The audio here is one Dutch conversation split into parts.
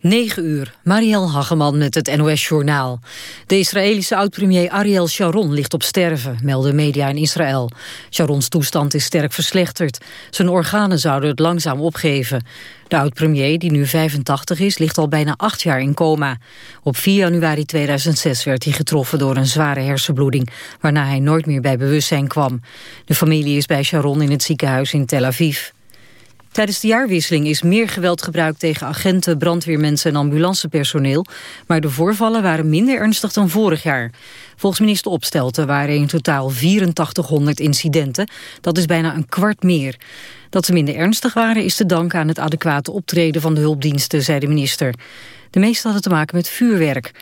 9 uur, Marielle Hageman met het NOS-journaal. De Israëlische oud-premier Ariel Sharon ligt op sterven, melden media in Israël. Sharons toestand is sterk verslechterd. Zijn organen zouden het langzaam opgeven. De oud-premier, die nu 85 is, ligt al bijna acht jaar in coma. Op 4 januari 2006 werd hij getroffen door een zware hersenbloeding... waarna hij nooit meer bij bewustzijn kwam. De familie is bij Sharon in het ziekenhuis in Tel Aviv. Tijdens de jaarwisseling is meer geweld gebruikt tegen agenten, brandweermensen en ambulancepersoneel. Maar de voorvallen waren minder ernstig dan vorig jaar. Volgens minister Opstelten waren in totaal 8400 incidenten. Dat is bijna een kwart meer. Dat ze minder ernstig waren is te danken aan het adequate optreden van de hulpdiensten, zei de minister. De meeste hadden te maken met vuurwerk.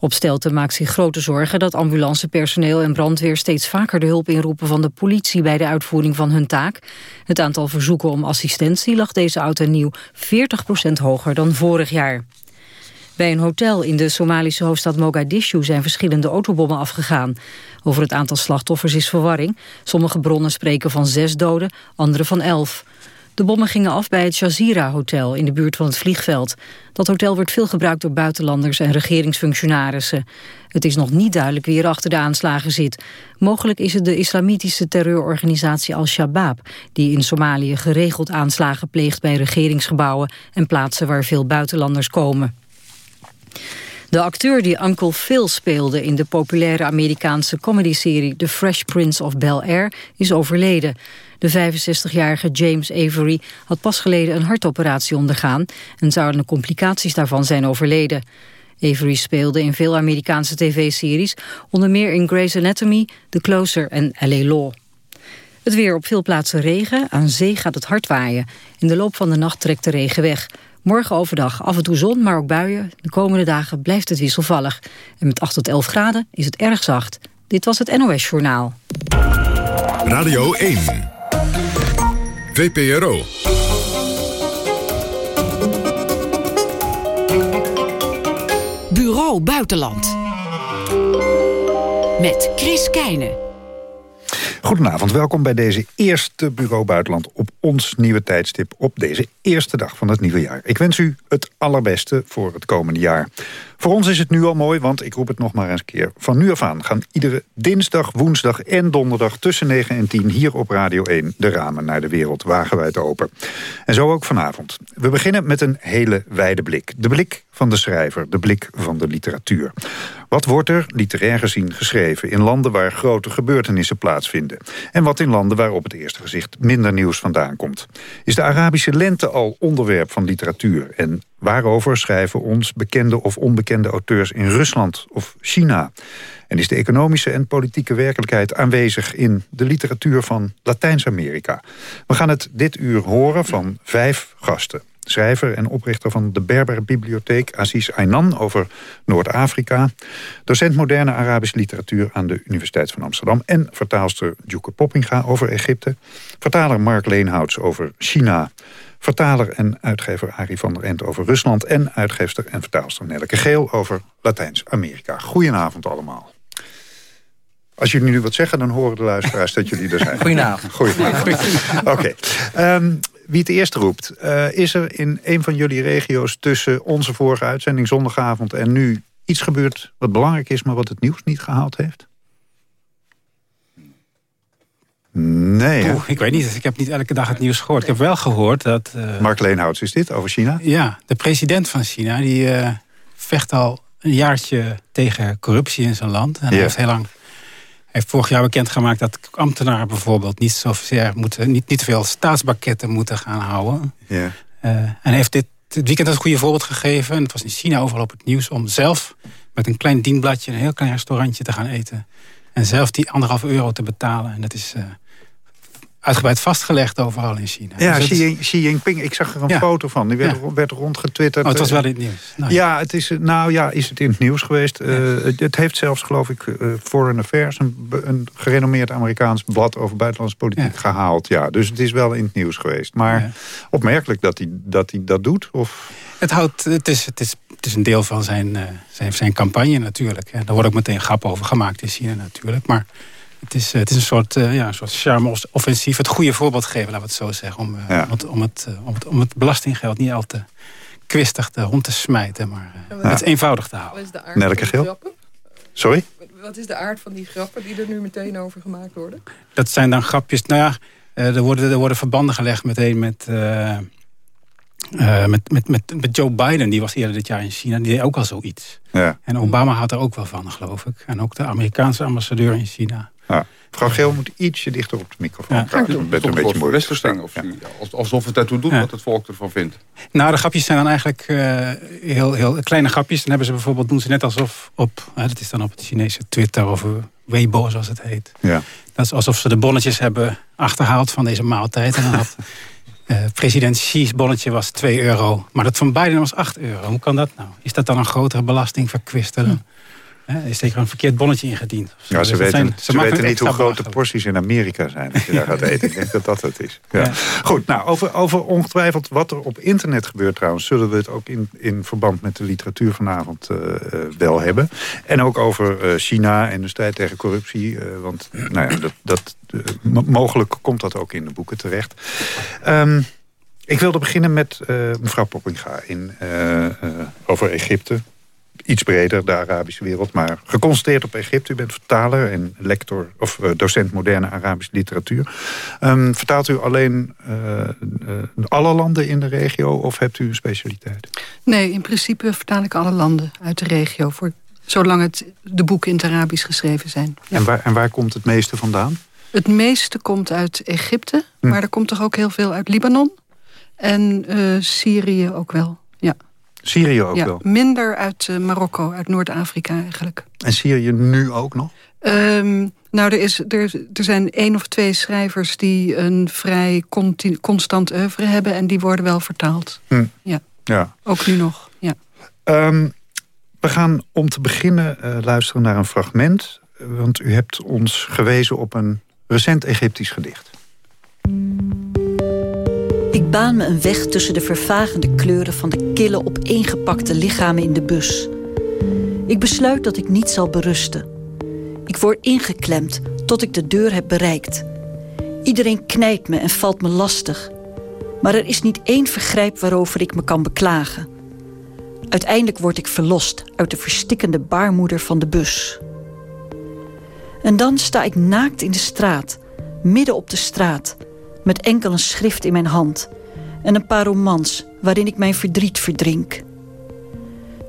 Opstelten maakt zich grote zorgen dat ambulancepersoneel en brandweer steeds vaker de hulp inroepen van de politie bij de uitvoering van hun taak. Het aantal verzoeken om assistentie lag deze oud en nieuw 40% hoger dan vorig jaar. Bij een hotel in de Somalische hoofdstad Mogadishu zijn verschillende autobommen afgegaan. Over het aantal slachtoffers is verwarring. Sommige bronnen spreken van zes doden, andere van elf. De bommen gingen af bij het Jazeera Hotel in de buurt van het vliegveld. Dat hotel wordt veel gebruikt door buitenlanders en regeringsfunctionarissen. Het is nog niet duidelijk wie er achter de aanslagen zit. Mogelijk is het de islamitische terreurorganisatie Al-Shabaab... die in Somalië geregeld aanslagen pleegt bij regeringsgebouwen... en plaatsen waar veel buitenlanders komen. De acteur die Uncle Phil speelde in de populaire Amerikaanse comedyserie The Fresh Prince of Bel-Air is overleden. De 65-jarige James Avery had pas geleden een hartoperatie ondergaan... en zouden de complicaties daarvan zijn overleden. Avery speelde in veel Amerikaanse tv-series... onder meer in Grey's Anatomy, The Closer en L.A. Law. Het weer op veel plaatsen regen, aan zee gaat het hard waaien. In de loop van de nacht trekt de regen weg. Morgen overdag af en toe zon, maar ook buien. De komende dagen blijft het wisselvallig. En met 8 tot 11 graden is het erg zacht. Dit was het NOS Journaal. Radio 1. VPRO. Bureau Buitenland. Met Chris Keijnen. Goedenavond, welkom bij deze eerste Bureau Buitenland op ons nieuwe tijdstip op deze eerste dag van het nieuwe jaar. Ik wens u het allerbeste voor het komende jaar. Voor ons is het nu al mooi, want ik roep het nog maar eens een keer. Van nu af aan gaan iedere dinsdag, woensdag en donderdag tussen 9 en 10 hier op Radio 1 de ramen naar de wereld wagenwijd open. En zo ook vanavond. We beginnen met een hele wijde blik. De blik van de schrijver, de blik van de literatuur. Wat wordt er, literair gezien, geschreven in landen waar grote gebeurtenissen plaatsvinden? En wat in landen waar op het eerste gezicht minder nieuws vandaan komt? Is de Arabische lente al onderwerp van literatuur? En waarover schrijven ons bekende of onbekende auteurs in Rusland of China? En is de economische en politieke werkelijkheid aanwezig in de literatuur van Latijns-Amerika? We gaan het dit uur horen van vijf gasten schrijver en oprichter van de Berber Bibliotheek Aziz Aynan over Noord-Afrika. Docent moderne Arabische literatuur aan de Universiteit van Amsterdam. En vertaalster Djoeke Poppinga over Egypte. Vertaler Mark Leenhouts over China. Vertaler en uitgever Arie van der Ent over Rusland. En uitgeefster en vertaalster Nelleke Geel over Latijns-Amerika. Goedenavond allemaal. Als jullie nu wat zeggen, dan horen de luisteraars dat jullie er zijn. Goedenavond. Goedenavond. Oké. Ehm, wie het eerst roept. Eh, is er in een van jullie regio's tussen onze vorige uitzending zondagavond en nu iets gebeurd wat belangrijk is, maar wat het nieuws niet gehaald heeft? Nee. Oeh, ik weet niet, ik heb niet elke dag het nieuws gehoord. Ik heb wel gehoord dat... Uh, Mark Leenhouts is dit, over China? Ja, de president van China, die uh, vecht al een jaartje tegen corruptie in zijn land. En hij heeft heel lang heeft vorig jaar bekendgemaakt dat ambtenaren bijvoorbeeld niet zover moeten, niet, niet veel staatsbakketten moeten gaan houden. Ja. Uh, en heeft dit, dit weekend een goede voorbeeld gegeven. En het was in China overal op het nieuws om zelf met een klein dienbladje een heel klein restaurantje te gaan eten. En zelf die anderhalf euro te betalen. En dat is uh, uitgebreid vastgelegd overal in China. Ja, dus Xi, Xi, Jinping, ik zag er een foto van. Die werd, ja. werd rondgetwitterd. Oh, het was wel in het nieuws. Nou, ja, het is, nou ja, is het in het nieuws geweest. Uh, het, heeft zelfs, geloof ik, uh, Foreign Affairs... Een, een, gerenommeerd Amerikaans blad over buitenlandse politiek gehaald. Ja, dus het is wel in het nieuws geweest. Maar opmerkelijk dat hij dat, hij dat doet? Of... Het, houdt, het, is, het, is, het is een deel van zijn, uh, zijn, zijn campagne natuurlijk. Daar wordt ook meteen grap over gemaakt in China natuurlijk. Maar het is, het is een soort, uh, ja, een soort charme-offensief. Het goede voorbeeld geven, laten we het zo zeggen. Om, uh, om, het, om, het, om, het, om het belastinggeld niet al te kwistig de hond te smijten. Maar uh, het is eenvoudig te houden. Wat is de Geel? Sorry? Wat is de aard van die grappen die er nu meteen over gemaakt worden? Dat zijn dan grapjes, nou ja, er, worden, er worden verbanden gelegd meteen met... Uh, met, met, met, met Joe Biden, die was eerder dit jaar in China, die deed ook al zoiets. Ja. En Obama had er ook wel van, geloof ik. En ook de Amerikaanse ambassadeur in China. Ja. Mevrouw Geel moet ietsje dichter op de microfoon ja. praten. Ja, het een beetje moeilijk verstaan. Of alsof het ertoe doet wat het volk ervan vindt. Nou, de grapjes zijn dan eigenlijk uh, heel, heel kleine grapjes. Dan hebben ze bijvoorbeeld, doen ze net alsof op, uh, dat is dan op het Chinese Twitter of Weibo zoals het heet. Ja. Dat is alsof ze de bonnetjes hebben achterhaald van deze maaltijd. En dan had uh, president Xi's bonnetje was 2 euro. Maar dat van Biden was 8 euro. Hoe kan dat nou? Is dat dan een grotere belasting voor? Hm is zeker een verkeerd bonnetje ingediend. Ja, ze dus weten, ze, weten niet hoe groot de porties in Amerika zijn. Als je daar gaat eten. Ik denk dat dat het is. Ja. Goed, nou, over, over ongetwijfeld wat er op internet gebeurt trouwens... zullen we het ook in, in verband met de literatuur vanavond uh, wel hebben. En ook over uh, China en de strijd tegen corruptie. want nou ja, dat, dat, mogelijk komt dat ook in de boeken terecht. Um, ik wilde beginnen met mevrouw Poppinga in, over Egypte iets breder, de Arabische wereld. Maar geconcentreerd op Egypte. U bent vertaler en lector of uh, docent moderne Arabische literatuur. Um, vertaalt u alleen uh, uh, alle landen in de regio of hebt u een specialiteit? Nee, in principe vertaal ik alle landen uit de regio. Voor, zolang het, de boeken in het Arabisch geschreven zijn. Ja. En, waar, en waar komt het meeste vandaan? Het meeste komt uit Egypte. Hm. Maar er komt toch ook heel veel uit Libanon. En Syrië ook wel. Syrië ook ja, wel? minder uit uh, Marokko, uit Noord-Afrika eigenlijk. En Syrië nu ook nog? Um, nou, er, is, er, er zijn één of twee schrijvers die een vrij constant oeuvre hebben... en die worden wel vertaald. Hm. Ja. ja, ook nu nog. Ja. Um, we gaan om te beginnen uh, luisteren naar een fragment. Want u hebt ons gewezen op een recent Egyptisch gedicht. Baan me een weg tussen de vervagende kleuren van de kille opeengepakte lichamen in de bus. Ik besluit dat ik niet zal berusten. Ik word ingeklemd tot ik de deur heb bereikt. Iedereen knijpt me en valt me lastig. Maar er is niet één vergrijp waarover ik me kan beklagen. Uiteindelijk word ik verlost uit de verstikkende baarmoeder van de bus. En dan sta ik naakt in de straat, midden op de straat met enkel een schrift in mijn hand en een paar romans waarin ik mijn verdriet verdrink.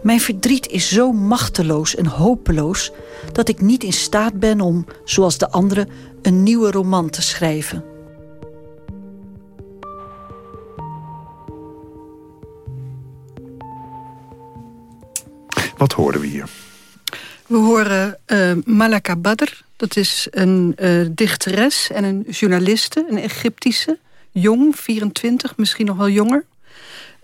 Mijn verdriet is zo machteloos en hopeloos dat ik niet in staat ben om, zoals de anderen, een nieuwe roman te schrijven. Wat hoorden we hier? We horen uh, Malaka Badr, dat is een uh, dichteres en een journaliste, een Egyptische. Jong, 24, misschien nog wel jonger.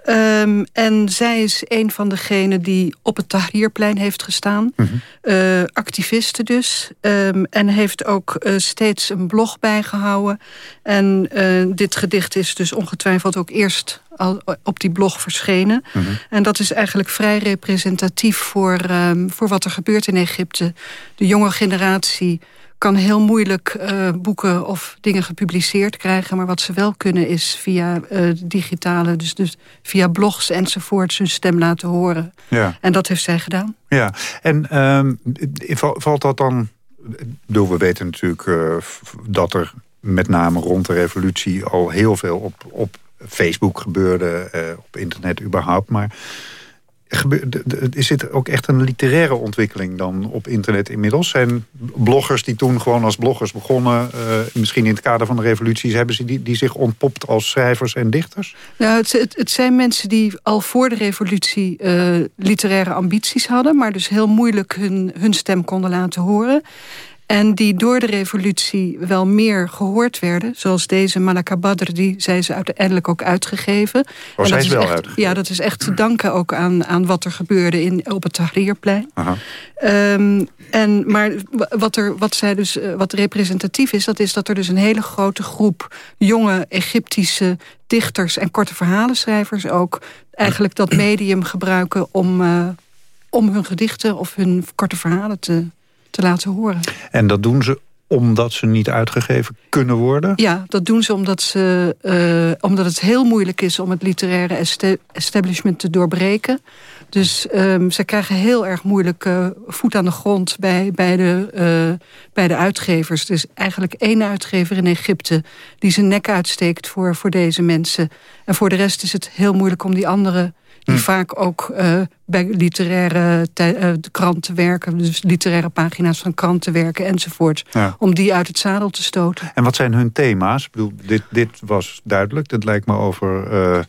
Um, en zij is een van degenen die op het Tahrirplein heeft gestaan. Mm -hmm. uh, activiste dus. Um, en heeft ook uh, steeds een blog bijgehouden. En uh, dit gedicht is dus ongetwijfeld ook eerst al op die blog verschenen. Mm -hmm. En dat is eigenlijk vrij representatief voor, um, voor wat er gebeurt in Egypte. De jonge generatie kan heel moeilijk uh, boeken of dingen gepubliceerd krijgen. Maar wat ze wel kunnen is via uh, digitale, dus, dus via blogs enzovoort... hun stem laten horen. Ja. En dat heeft zij gedaan. Ja, en um, valt dat dan... Bedoel, we weten natuurlijk uh, dat er met name rond de revolutie... al heel veel op, op Facebook gebeurde, op internet überhaupt. Maar is dit ook echt een literaire ontwikkeling dan op internet inmiddels? Zijn bloggers die toen gewoon als bloggers begonnen... Uh, misschien in het kader van de revoluties... hebben ze die, zich ontpopt als schrijvers en dichters? Nou, het, het, zijn mensen die al voor de revolutie uh, literaire ambities hadden... maar dus heel moeilijk hun, hun stem konden laten horen. En die door de revolutie wel meer gehoord werden. Zoals deze Malaka Badr, die zij ze uiteindelijk ook uitgegeven. Oh, en dat is wel echt, uitgegeven. Ja, dat is echt te danken ook aan, aan wat er gebeurde in, op het Tahrirplein. Um, en, maar wat, er, wat, zij dus, eh, wat representatief is, dat is dat er dus een hele grote groep jonge Egyptische dichters en korte verhalenschrijvers ook eigenlijk dat medium gebruiken om, uh, om hun gedichten of hun korte verhalen te, te laten horen. En dat doen ze omdat ze niet uitgegeven kunnen worden? Ja, dat doen ze omdat, ze, uh, omdat het heel moeilijk is om het literaire establishment te doorbreken. Dus um, ze krijgen heel erg moeilijk uh, voet aan de grond bij, bij, de, uh, bij de uitgevers. Er is eigenlijk één uitgever in Egypte die zijn nek uitsteekt voor, voor deze mensen. En voor de rest is het heel moeilijk om die andere die hm. vaak ook uh, bij literaire uh, kranten werken. Dus literaire pagina's van kranten werken enzovoort. Om die uit het zadel te stoten. En wat zijn hun thema's? Ik bedoel, dit, dit was duidelijk. Dat lijkt me over uh,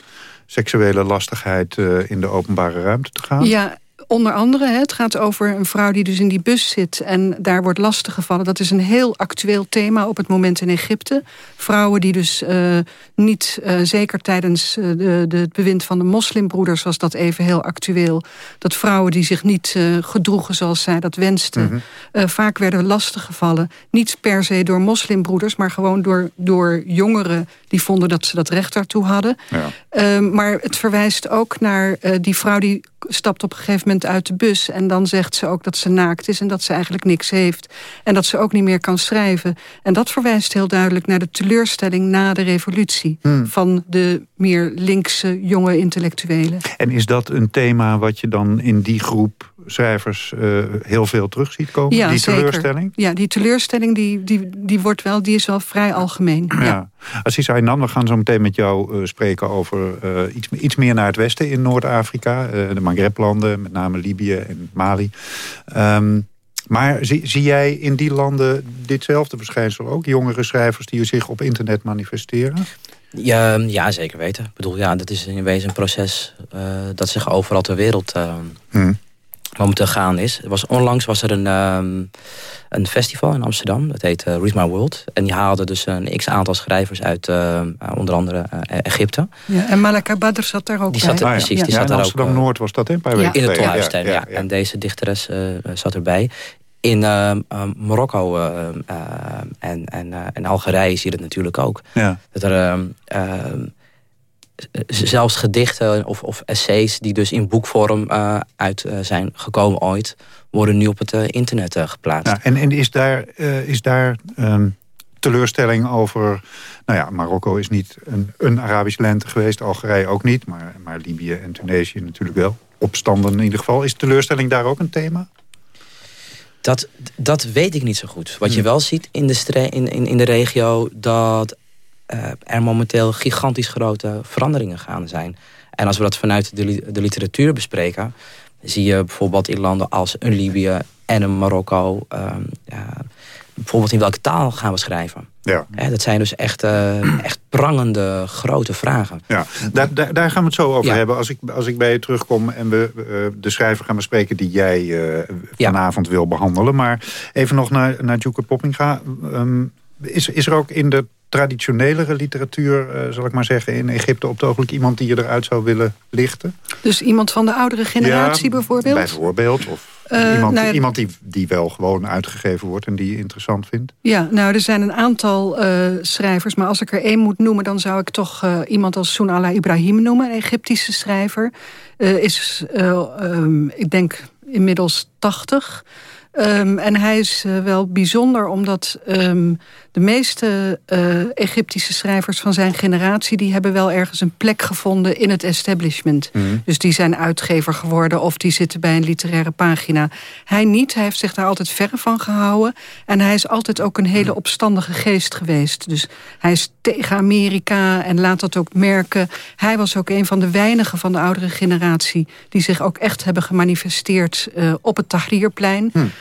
seksuele lastigheid in de openbare ruimte te gaan. Ja, onder andere, het gaat over een vrouw die dus in die bus zit... en daar wordt lastiggevallen. Dat is een heel actueel thema op het moment in Egypte. Vrouwen die dus uh, niet, uh, zeker tijdens uh, de, de, het bewind van de moslimbroeders... was dat even heel actueel. Dat vrouwen die zich niet gedroegen zoals zij dat wensten... Mm -hmm. vaak werden lastiggevallen. Niet per se door moslimbroeders, maar gewoon door, door jongeren... die vonden dat ze dat recht daartoe hadden. Ja. Ehm, maar het verwijst ook naar die vrouw die stapt op een gegeven moment uit de bus... en dan zegt ze ook dat ze naakt is en dat ze eigenlijk niks heeft. En dat ze ook niet meer kan schrijven. En dat verwijst heel duidelijk naar de teleurstelling na de revolutie... Hmm. van de meer linkse jonge intellectuelen. En is dat een thema wat je dan in die groep schrijvers uh, heel veel terug ziet komen? Ja, die teleurstelling? Ja, die teleurstelling die, die, die, wordt wel, die is wel vrij algemeen. Ja. ja. Assis Aynan, we gaan zo meteen met jou uh, spreken over uh, iets, iets meer naar het westen in Noord-Afrika. de Maghreblanden, met name Libië en Mali. Um, maar zie, zie jij in die landen ditzelfde verschijnsel ook? Jongere schrijvers die zich op internet manifesteren? Ja, ja, zeker weten. Ik bedoel, ja, dat is in wezen een proces uh, dat zich overal ter wereld uh, hmm momenteel gaan is. Was, onlangs was er een, um, een festival in Amsterdam. Dat heet uh, Read My World. En die haalde dus een x-aantal schrijvers uit uh, onder andere uh, Egypte. Ja, en Malaka Badr zat daar ook die zat, bij. Precies, die ja, zat daar Amsterdam-Noord was dat, een paar weken In het Tolhuistuin, ja, En deze dichteres zat erbij. In Marokko en, en, en Algerije zie je het natuurlijk ook. Ja. Dat er zelfs gedichten of, of, essays die dus in boekvorm uh, uit uh, zijn gekomen ooit... worden nu op het uh, internet geplaatst. Ja, en, en is daar, is daar um, teleurstelling over... Nou ja, Marokko is niet een, een Arabisch lente geweest, Algerije ook niet... Maar, maar Libië en Tunesië natuurlijk wel. Opstanden in ieder geval. Is teleurstelling daar ook een thema? Dat, dat weet ik niet zo goed. Wat je hmm. wel ziet in de, in, in, in de regio... dat er momenteel gigantisch grote veranderingen gaan zijn. En als we dat vanuit de, de literatuur bespreken... zie je bijvoorbeeld in landen als een Libië en een Marokko... Um, ja, bijvoorbeeld in welke taal gaan we schrijven? Ja. dat zijn dus echt, uh, echt prangende grote vragen. Ja, daar, daar, daar gaan we het zo over hebben. Als ik, als ik bij je terugkom en we uh, de schrijver gaan bespreken... die jij uh, vanavond ja. wil behandelen. Maar even nog naar, naar Djoeke Poppinga. Um, is, is er ook in de traditionelere literatuur, uh, zal ik maar zeggen, in Egypte op het ogenblik iemand die je eruit zou willen lichten? Dus iemand van de oudere generatie ja, bijvoorbeeld? Bijvoorbeeld, of uh, iemand, nou, iemand die, die wel gewoon uitgegeven wordt en die je interessant vindt? Ja, nou er zijn een aantal uh, schrijvers, maar als ik er één moet noemen... dan zou ik toch iemand als Sunala Ibrahim noemen, een Egyptische schrijver. is, um, ik denk, inmiddels 80... Um, en hij is uh, wel bijzonder omdat um, de meeste uh, Egyptische schrijvers van zijn generatie... die hebben wel ergens een plek gevonden in het establishment. Mm. Dus die zijn uitgever geworden of die zitten bij een literaire pagina. Hij niet, hij heeft zich daar altijd verre van gehouden. En hij is altijd ook een hele opstandige geest geweest. Dus hij is tegen Amerika en laat dat ook merken. Hij was ook een van de weinigen van de oudere generatie... die zich ook echt hebben gemanifesteerd uh, op het Tahrirplein... Mm.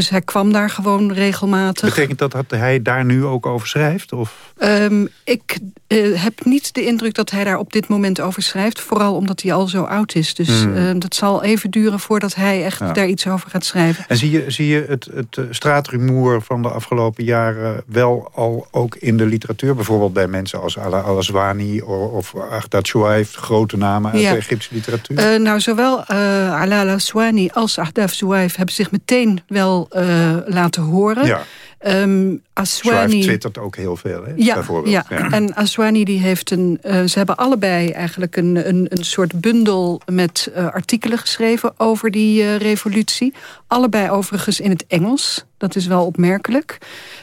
Dus hij kwam daar gewoon regelmatig. Betekent dat dat hij daar nu ook over schrijft? Of? Um, ik uh, heb niet de indruk dat hij daar op dit moment over schrijft. Vooral omdat hij al zo oud is. Dus hmm. uh, dat zal even duren voordat hij echt ja. daar iets over gaat schrijven. En zie je, zie je het, het eh, straatrumoer van de afgelopen jaren... wel al ook in de literatuur? Bijvoorbeeld bij mensen als Ala Al-Aswani of Aghdad Shuaif... grote namen uit ja. de Egyptische literatuur? Uh, nou, zowel Ala Al-Aswani als Aghdad Shuaif... hebben zich meteen wel uh, laten horen. Ja. Um, Aswani twittert ook heel veel, hè? Ja, ja. ja. en Aswani die heeft een... Uh, ze hebben allebei eigenlijk een, een, een soort bundel met uh, artikelen geschreven over die uh, revolutie. Allebei overigens in het Engels. Dat is wel opmerkelijk.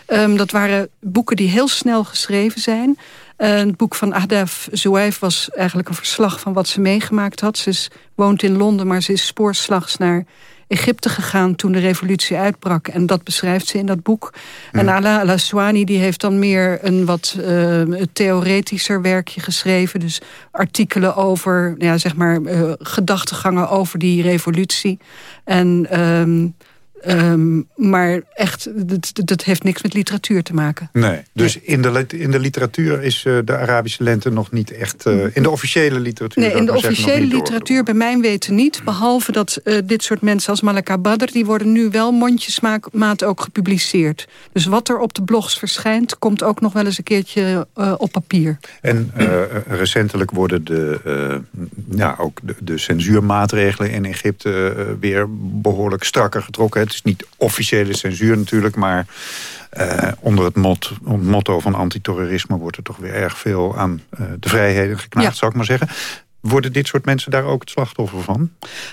Um, dat waren boeken die heel snel geschreven zijn. Het boek van Adaf Zouaif was eigenlijk een verslag van wat ze meegemaakt had. Ze is, woont in Londen, maar ze is spoorslags naar Egypte gegaan toen de revolutie uitbrak. En dat beschrijft ze in dat boek. En Ala Al-Aswani die heeft dan meer een wat uh, theoretischer werkje geschreven. Dus artikelen over, ja, zeg maar, uh, gedachtegangen over die revolutie. En... Um, Um, maar echt, dat, dat heeft niks met literatuur te maken. Nee, dus In, de, in de literatuur is uh, de Arabische lente nog niet echt... Uh, in de officiële literatuur? Nee, in de officiële literatuur bij mijn weten niet. Behalve dat uh, dit soort mensen als Malaka Badr... die worden nu wel mondjesmaat ook gepubliceerd. Dus wat er op de blogs verschijnt... komt ook nog wel eens een keertje op papier. En recentelijk worden de, ja, ook de, de censuurmaatregelen in Egypte... weer behoorlijk strakker getrokken het is niet officiële censuur natuurlijk, maar uh, onder het mot, motto van antiterrorisme wordt er toch weer erg veel aan uh, de vrijheden geknaagd, zou ik maar zeggen. Worden dit soort mensen daar ook het slachtoffer van?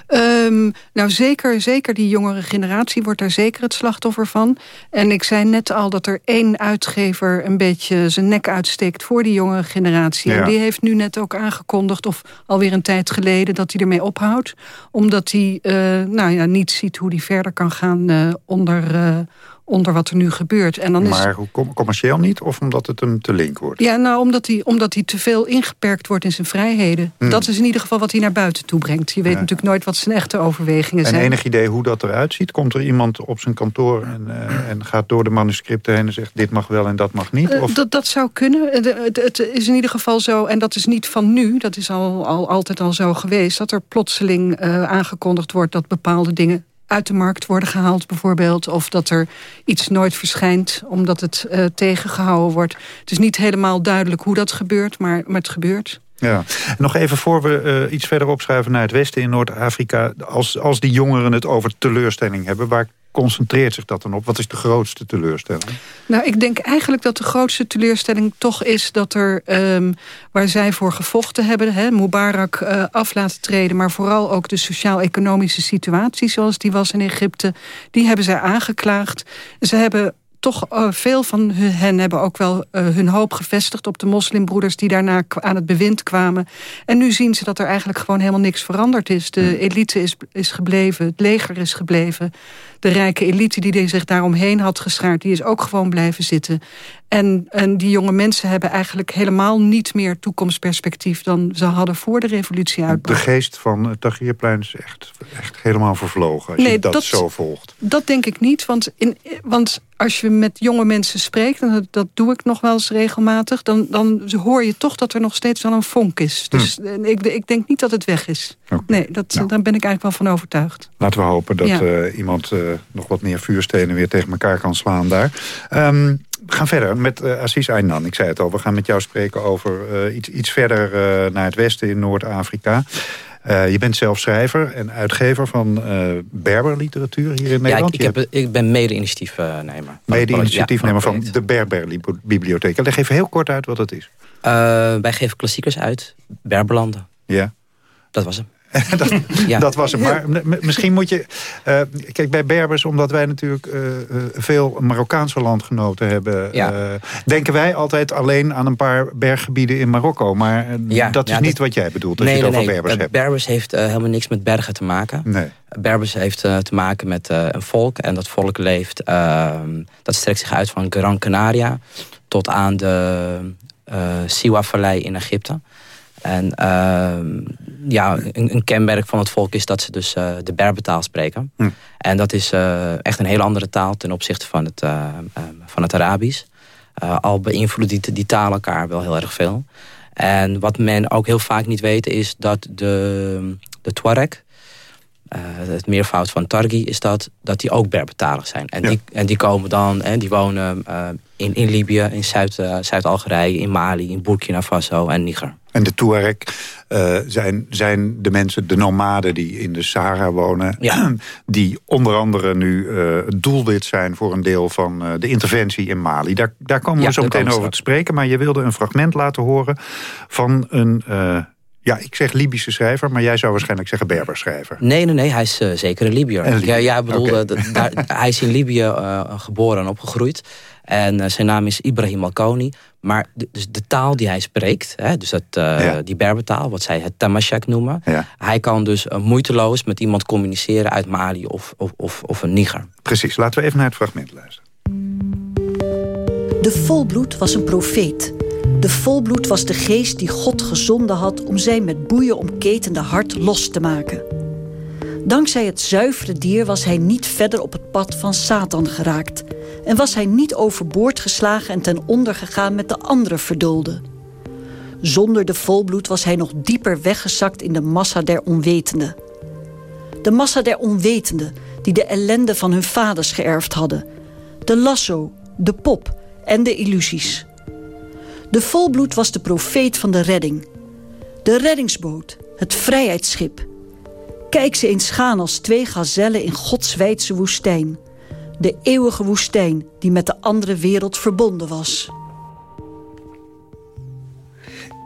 Um, nou, zeker, zeker die jongere generatie wordt daar zeker het slachtoffer van. En ik zei net al dat er één uitgever een beetje zijn nek uitsteekt voor die jongere generatie. Ja. En die heeft nu net ook aangekondigd, of alweer een tijd geleden, dat hij ermee ophoudt. Omdat hij uh, nou ja, niet ziet hoe die verder kan gaan uh, onder, uh, onder wat er nu gebeurt. En dan maar is... commercieel niet of omdat het hem te link wordt? Ja, nou, omdat hij, omdat hij te veel ingeperkt wordt in zijn vrijheden. Hmm. Dat is in ieder geval wat hij naar buiten toe brengt. Je weet ja. natuurlijk nooit wat zijn echte overwegingen en zijn. En enig idee hoe dat eruit ziet? Komt er iemand op zijn kantoor en, uh, en gaat door de manuscripten heen en zegt... dit mag wel en dat mag niet? Of... Uh, dat, dat zou kunnen. Het, het, is in ieder geval zo, en dat is niet van nu... dat is al, al altijd al zo geweest... dat er plotseling uh, aangekondigd wordt dat bepaalde dingen uit de markt worden gehaald bijvoorbeeld. Of dat er iets nooit verschijnt omdat het uh, tegengehouden wordt. Het is niet helemaal duidelijk hoe dat gebeurt, maar, maar het gebeurt. Ja. Nog even voor we uh, iets verder opschuiven naar het westen in Noord-Afrika. Als, als die jongeren het over teleurstelling hebben... waar concentreert zich dat dan op? Wat is de grootste teleurstelling? Nou, ik denk eigenlijk dat de grootste teleurstelling toch is... dat er, um, waar zij voor gevochten hebben... Hè, Mubarak uh, af laten treden... maar vooral ook de sociaal-economische situatie zoals die was in Egypte... die hebben zij aangeklaagd. Ze hebben toch uh, veel van hen hebben ook wel uh, hun hoop gevestigd... op de moslimbroeders die daarna aan het bewind kwamen. En nu zien ze dat er eigenlijk gewoon helemaal niks veranderd is. De elite is, is gebleven, het leger is gebleven. De rijke elite die zich daaromheen had geschaard... die is ook gewoon blijven zitten. En, en die jonge mensen hebben eigenlijk helemaal niet meer toekomstperspectief... dan ze hadden voor de revolutie uitbrak. De geest van het Tagierplein is echt, echt helemaal vervlogen... als nee, je dat, dat, zo volgt. Dat denk ik niet, want, in, want als je met jonge mensen spreekt... en dat, dat doe ik nog wel eens regelmatig... Dan, dan hoor je toch dat er nog steeds wel een vonk is. Dus hm. ik, ik denk niet dat het weg is. Okay. Nee, dat, nou. daar ben ik eigenlijk wel van overtuigd. Laten we hopen dat ja. uh, iemand... Uh, nog wat meer vuurstenen weer tegen elkaar kan slaan daar. Um, we gaan verder met uh, Assis Aynan. Ik zei het al, we gaan met jou spreken over uh, iets, iets verder uh, naar het westen in Noord-Afrika. je bent zelf schrijver en uitgever van Berber-literatuur hier in Nederland. Ja, ik, ik, heb, ik ben mede-initiatiefnemer. Mede-initiatiefnemer van, van de Berber-bibliotheek. Leg even heel kort uit wat dat is. wij geven klassiekers uit, Berberlanden. Ja. Dat was hem. dat, ja. dat, was het. Maar misschien moet je... Uh, kijk, bij Berbers, omdat wij natuurlijk uh, veel Marokkaanse landgenoten hebben... Ja. denken wij altijd alleen aan een paar berggebieden in Marokko. Maar ja, dat is niet dat, wat jij bedoelt als nee, je het nee, over Berbers nee. hebt. Berbers heeft helemaal niks met bergen te maken. Nee. Berbers heeft te maken met een volk. En dat volk leeft... Ehm, dat strekt zich uit van Gran Canaria... tot aan de Siwa-vallei in Egypte. En uh, ja, een, een, kenmerk van het volk is dat ze dus uh, de Berbertaal spreken. Hm. En dat is uh, echt een hele andere taal ten opzichte van het, uh, van het Arabisch. al beïnvloeden die, die talen elkaar wel heel erg veel. En wat men ook heel vaak niet weet is dat de, de Tuareg... het meervoud van Targi is dat, dat die ook Berbetalig zijn. En, die, en die komen dan, en die wonen in, in Libië, in Zuid-Algerije, in Mali, in Burkina Faso en Niger. En de Tuareg uh, zijn, zijn de mensen, de nomaden die in de Sahara wonen... die onder andere nu uh, doelwit zijn voor een deel van uh, de interventie in Mali. Daar, daar komen we zo meteen over te spreken. Maar je wilde een fragment laten horen van een... ja, ik zeg Libische schrijver, maar jij zou waarschijnlijk zeggen Berberschrijver. Nee, nee, nee, hij is zeker een Libiër. Ja, ja, bedoel, okay. hij is in Libië geboren en opgegroeid. En zijn naam is Ibrahim Alkoni. Maar de, dus de taal die hij spreekt, hè, dus dat, uh, die Berbetaal, wat zij het Tamashek noemen. Hij kan dus uh, moeiteloos met iemand communiceren uit Mali of, of, of, of een Niger. Precies, laten we even naar het fragment luisteren. De volbloed was een profeet. De volbloed was de geest die God gezonden had om zijn met boeien omketende hart los te maken. Dankzij het zuivere dier was hij niet verder op het pad van Satan geraakt en was hij niet overboord geslagen en ten onder gegaan met de andere verdulden. Zonder de volbloed was hij nog dieper weggezakt in de massa der onwetenden. De massa der onwetenden die de ellende van hun vaders geërfd hadden. De lasso, de pop en de illusies. De volbloed was de profeet van de redding. De reddingsboot, het vrijheidsschip. Kijk ze eens gaan als twee gazellen in Gods wijdse woestijn de eeuwige woestijn die met de andere wereld verbonden was.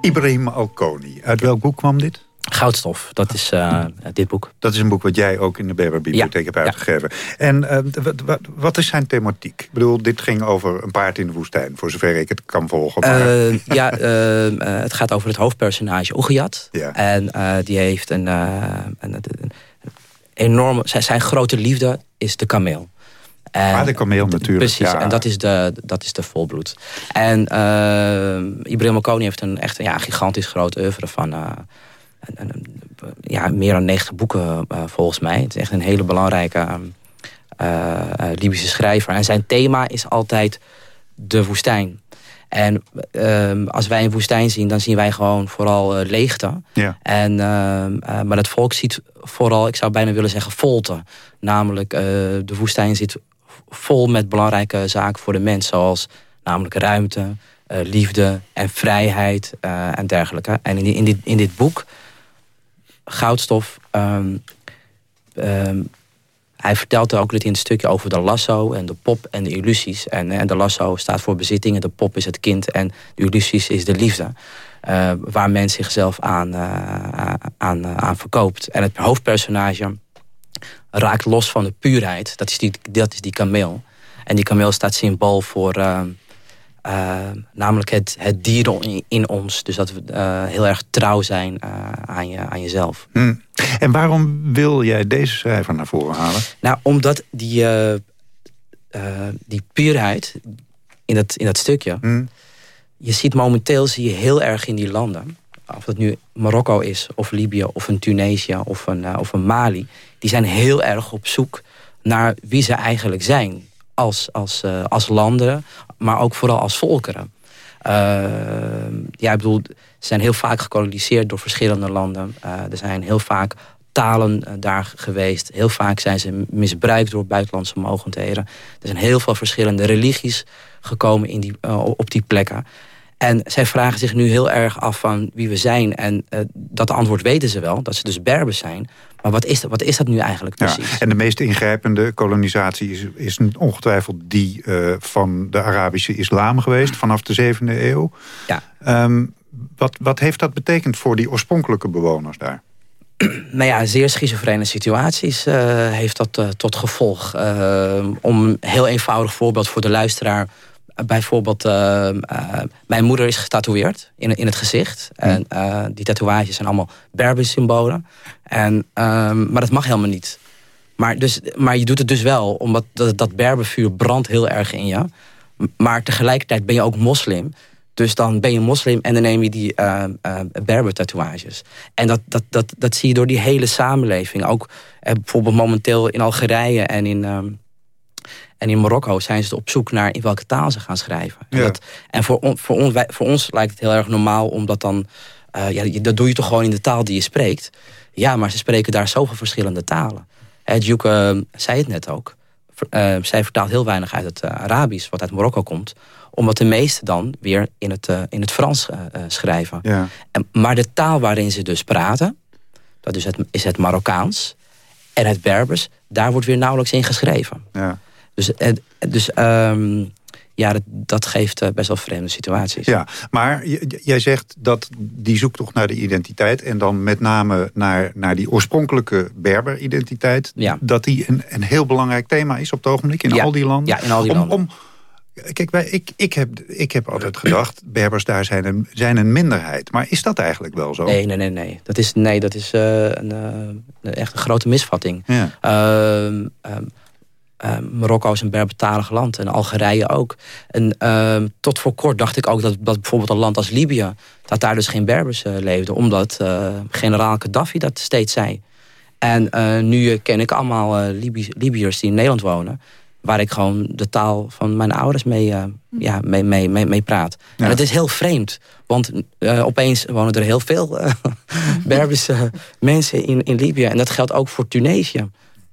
Ibrahim Alkoni, uit welk boek kwam dit? Goudstof, dat is uh, dit boek. Dat is een boek wat jij ook in de Berberbibliotheek hebt uitgegeven. En uh, wat is zijn thematiek? Ik bedoel, dit ging over een paard in de woestijn, voor zover ik het kan volgen. Maar... Uh, ja, het gaat over het hoofdpersonage Oegiyat. Ja. En die heeft een, een, een, enorme... Zijn grote liefde is de kameel. En, ah, de kameel natuurlijk. Precies, en dat is de, dat is de volbloed. En Ibrahim Marconi heeft een echt ja, gigantisch groot oeuvre van... Ja, meer dan 90 boeken uh, volgens mij. Het is echt een hele belangrijke uh, Libische schrijver. En zijn thema is altijd de woestijn. En ehm, als wij een woestijn zien, dan zien wij gewoon vooral leegte. Ja. En, ehm, maar het volk ziet vooral, ik zou bijna willen zeggen, volte. Namelijk, de woestijn zit vol met belangrijke zaken voor de mens. Zoals namelijk ruimte, liefde en vrijheid en dergelijke. En in, die, in, dit, in dit boek, Goudstof... Um, um, hij vertelt ook dit in het stukje over de lasso en de pop en de illusies. En, en de lasso staat voor bezitting en de pop is het kind. En de illusies is de liefde. Uh, waar men zichzelf aan, aan, aan verkoopt. En het hoofdpersonage raakt los van de puurheid. Dat is die, dat is die kameel. En die kameel staat symbool voor... Uh, namelijk het, het dier in, ons. Dus dat we uh, heel erg trouw zijn aan, je, aan jezelf. Hmm. En waarom wil jij deze schrijver naar voren halen? Nou, omdat die, die puurheid in dat, in dat stukje... Hmm. Je ziet momenteel zie je heel erg in die landen of het nu Marokko is, of Libië, of een Tunesië, of een, of een Mali die zijn heel erg op zoek naar wie ze eigenlijk zijn. Als, als, uh, als landen, maar ook vooral als volkeren. Uh, ja, ik bedoel, ze zijn heel vaak gekoloniseerd door verschillende landen. Uh, er zijn heel vaak talen daar geweest. Heel vaak zijn ze misbruikt door buitenlandse mogendheden. Er zijn heel veel verschillende religies gekomen in die, op die plekken. En zij vragen zich nu heel erg af van wie we zijn. En uh, dat antwoord weten ze wel, dat ze dus Berbers zijn. Maar wat is dat, wat is dat nu eigenlijk precies? Ja, en de meest ingrijpende kolonisatie is, is ongetwijfeld die uh, van de Arabische islam geweest... vanaf de 7e eeuw. Ja. Um, wat, wat heeft dat betekend voor die oorspronkelijke bewoners daar? nou ja, zeer schizofrene situaties uh, heeft dat tot gevolg. om een heel eenvoudig voorbeeld voor de luisteraar bijvoorbeeld, uh, mijn moeder is getatoeëerd in, in het gezicht. En uh, die tatoeages zijn allemaal Berber-symbolen. En, ehm, maar dat mag helemaal niet. Maar, dus, maar je doet het dus wel, omdat dat, dat Berbervuur brandt heel erg in je. Maar tegelijkertijd ben je ook moslim. Dus dan ben je moslim en dan neem je die uh, uh, Berber-tatoeages. En dat, dat, dat, dat zie je door die hele samenleving. Ook bijvoorbeeld momenteel in Algerije en in... Ehm, en in Marokko zijn ze op zoek naar in welke taal ze gaan schrijven. En, dat, en voor, voor, voor ons lijkt het heel erg normaal, omdat dan... Uh, ja, dat doe je toch gewoon in de taal die je spreekt. Ja, maar ze spreken daar zoveel verschillende talen. Juke zei het net ook. zij vertaalt heel weinig uit het Arabisch, wat uit Marokko komt omdat de meesten dan weer in het, in het Frans schrijven. Ja. En, maar de taal waarin ze dus praten, dat is het, is het Marokkaans en het Berbers, daar wordt weer nauwelijks in geschreven. Ja. Dus, dus um, ja, dat, dat geeft uh, best wel vreemde situaties. Ja, maar jij zegt dat die zoektocht naar de identiteit... en dan met name naar, naar die oorspronkelijke Berber-identiteit... Ja. dat die een, een heel belangrijk thema is op het ogenblik in ja. al die landen? Ja, in al die om, landen. Om, Kijk, wij, ik, ik, heb, ik heb altijd gedacht, Berbers daar zijn een, zijn een minderheid. Maar is dat eigenlijk wel zo? Nee, nee, nee. nee. Dat is, nee, dat is uh, een, uh, echt een grote misvatting. Ja. Uh, Marokko is een berbetalig land en Algerije ook. En ehm, tot voor kort dacht ik ook dat, dat bijvoorbeeld een land als Libië... dat daar dus geen Berbers uh, leefden, omdat uh, generaal Gaddafi dat steeds zei. En nu ken ik allemaal Libi Libiërs die in Nederland wonen waar ik gewoon de taal van mijn ouders mee, ja, mee, mee, mee, mee praat. Ja. En het is heel vreemd, want opeens wonen er heel veel Berbische mensen in, in Libië. En dat geldt ook voor Tunesië.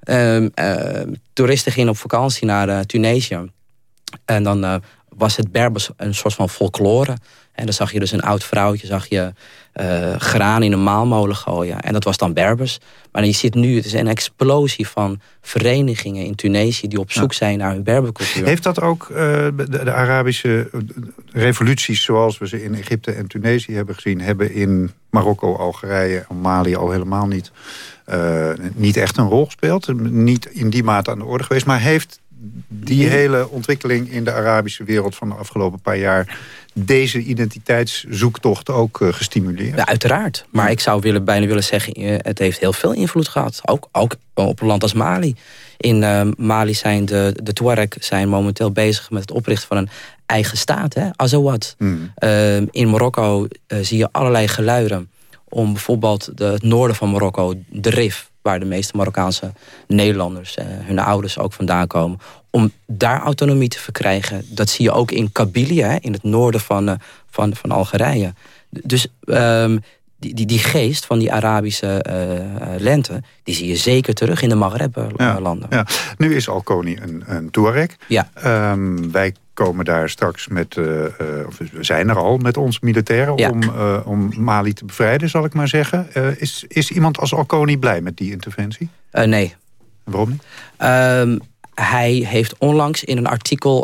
Ehm, toeristen gingen op vakantie naar Tunesië. En dan was het Berbers een soort van folklore. En dan zag je dus een oud vrouwtje, zag je uh, graan in een maalmolen gooien. En dat was dan Berbers. Maar je ziet nu, het is een explosie van verenigingen in Tunesië... die op zoek zijn naar hun Berbercultuur. Heeft dat ook uh, de, de, Arabische revoluties... zoals we ze in Egypte en Tunesië hebben gezien... hebben in Marokko, Algerije en Mali al helemaal niet... Uh, niet echt een rol gespeeld. Niet in die mate aan de orde geweest. Maar heeft die hele ontwikkeling in de Arabische wereld van de afgelopen paar jaar... deze identiteitszoektocht ook uh, gestimuleerd? Ja, uiteraard. Maar ik zou willen, bijna willen zeggen, het heeft heel veel invloed gehad. Ook, ook op een land als Mali. In uh, Mali zijn de, de Tuareg zijn momenteel bezig met het oprichten van een eigen staat. Hè? Azawad. Mm. Uh, in Marokko zie je allerlei geluiden om bijvoorbeeld de, het noorden van Marokko, de Rif waar de meeste Marokkaanse Nederlanders, eh, hun ouders ook vandaan komen, om daar autonomie te verkrijgen. Dat zie je ook in Kabylie, in het noorden van, uh, van, van Algerije. Dus um, die, die, die geest van die Arabische uh, lente... die zie je zeker terug in de Maghreb-landen. Ja, ja. Nu is Alkoni een, een Touareg. Ja. Um, wij komen daar straks met, uh, uh, of we zijn er al met ons militairen... Ja. Om, uh, om Mali te bevrijden, zal ik maar zeggen. is, is iemand als Alkoni blij met die interventie? nee. Waarom niet? Um, hij heeft onlangs in een artikel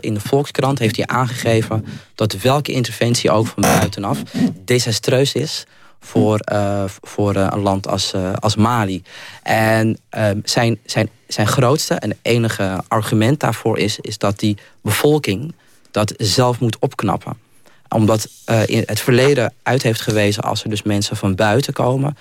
in de Volkskrant heeft hij aangegeven dat welke interventie ook van buitenaf desastreus is voor, uh, voor uh, een land als, als Mali. En zijn, zijn, zijn grootste en enige argument daarvoor is, is dat die bevolking dat zelf moet opknappen omdat in het verleden uit heeft gewezen... als er dus mensen van buiten komen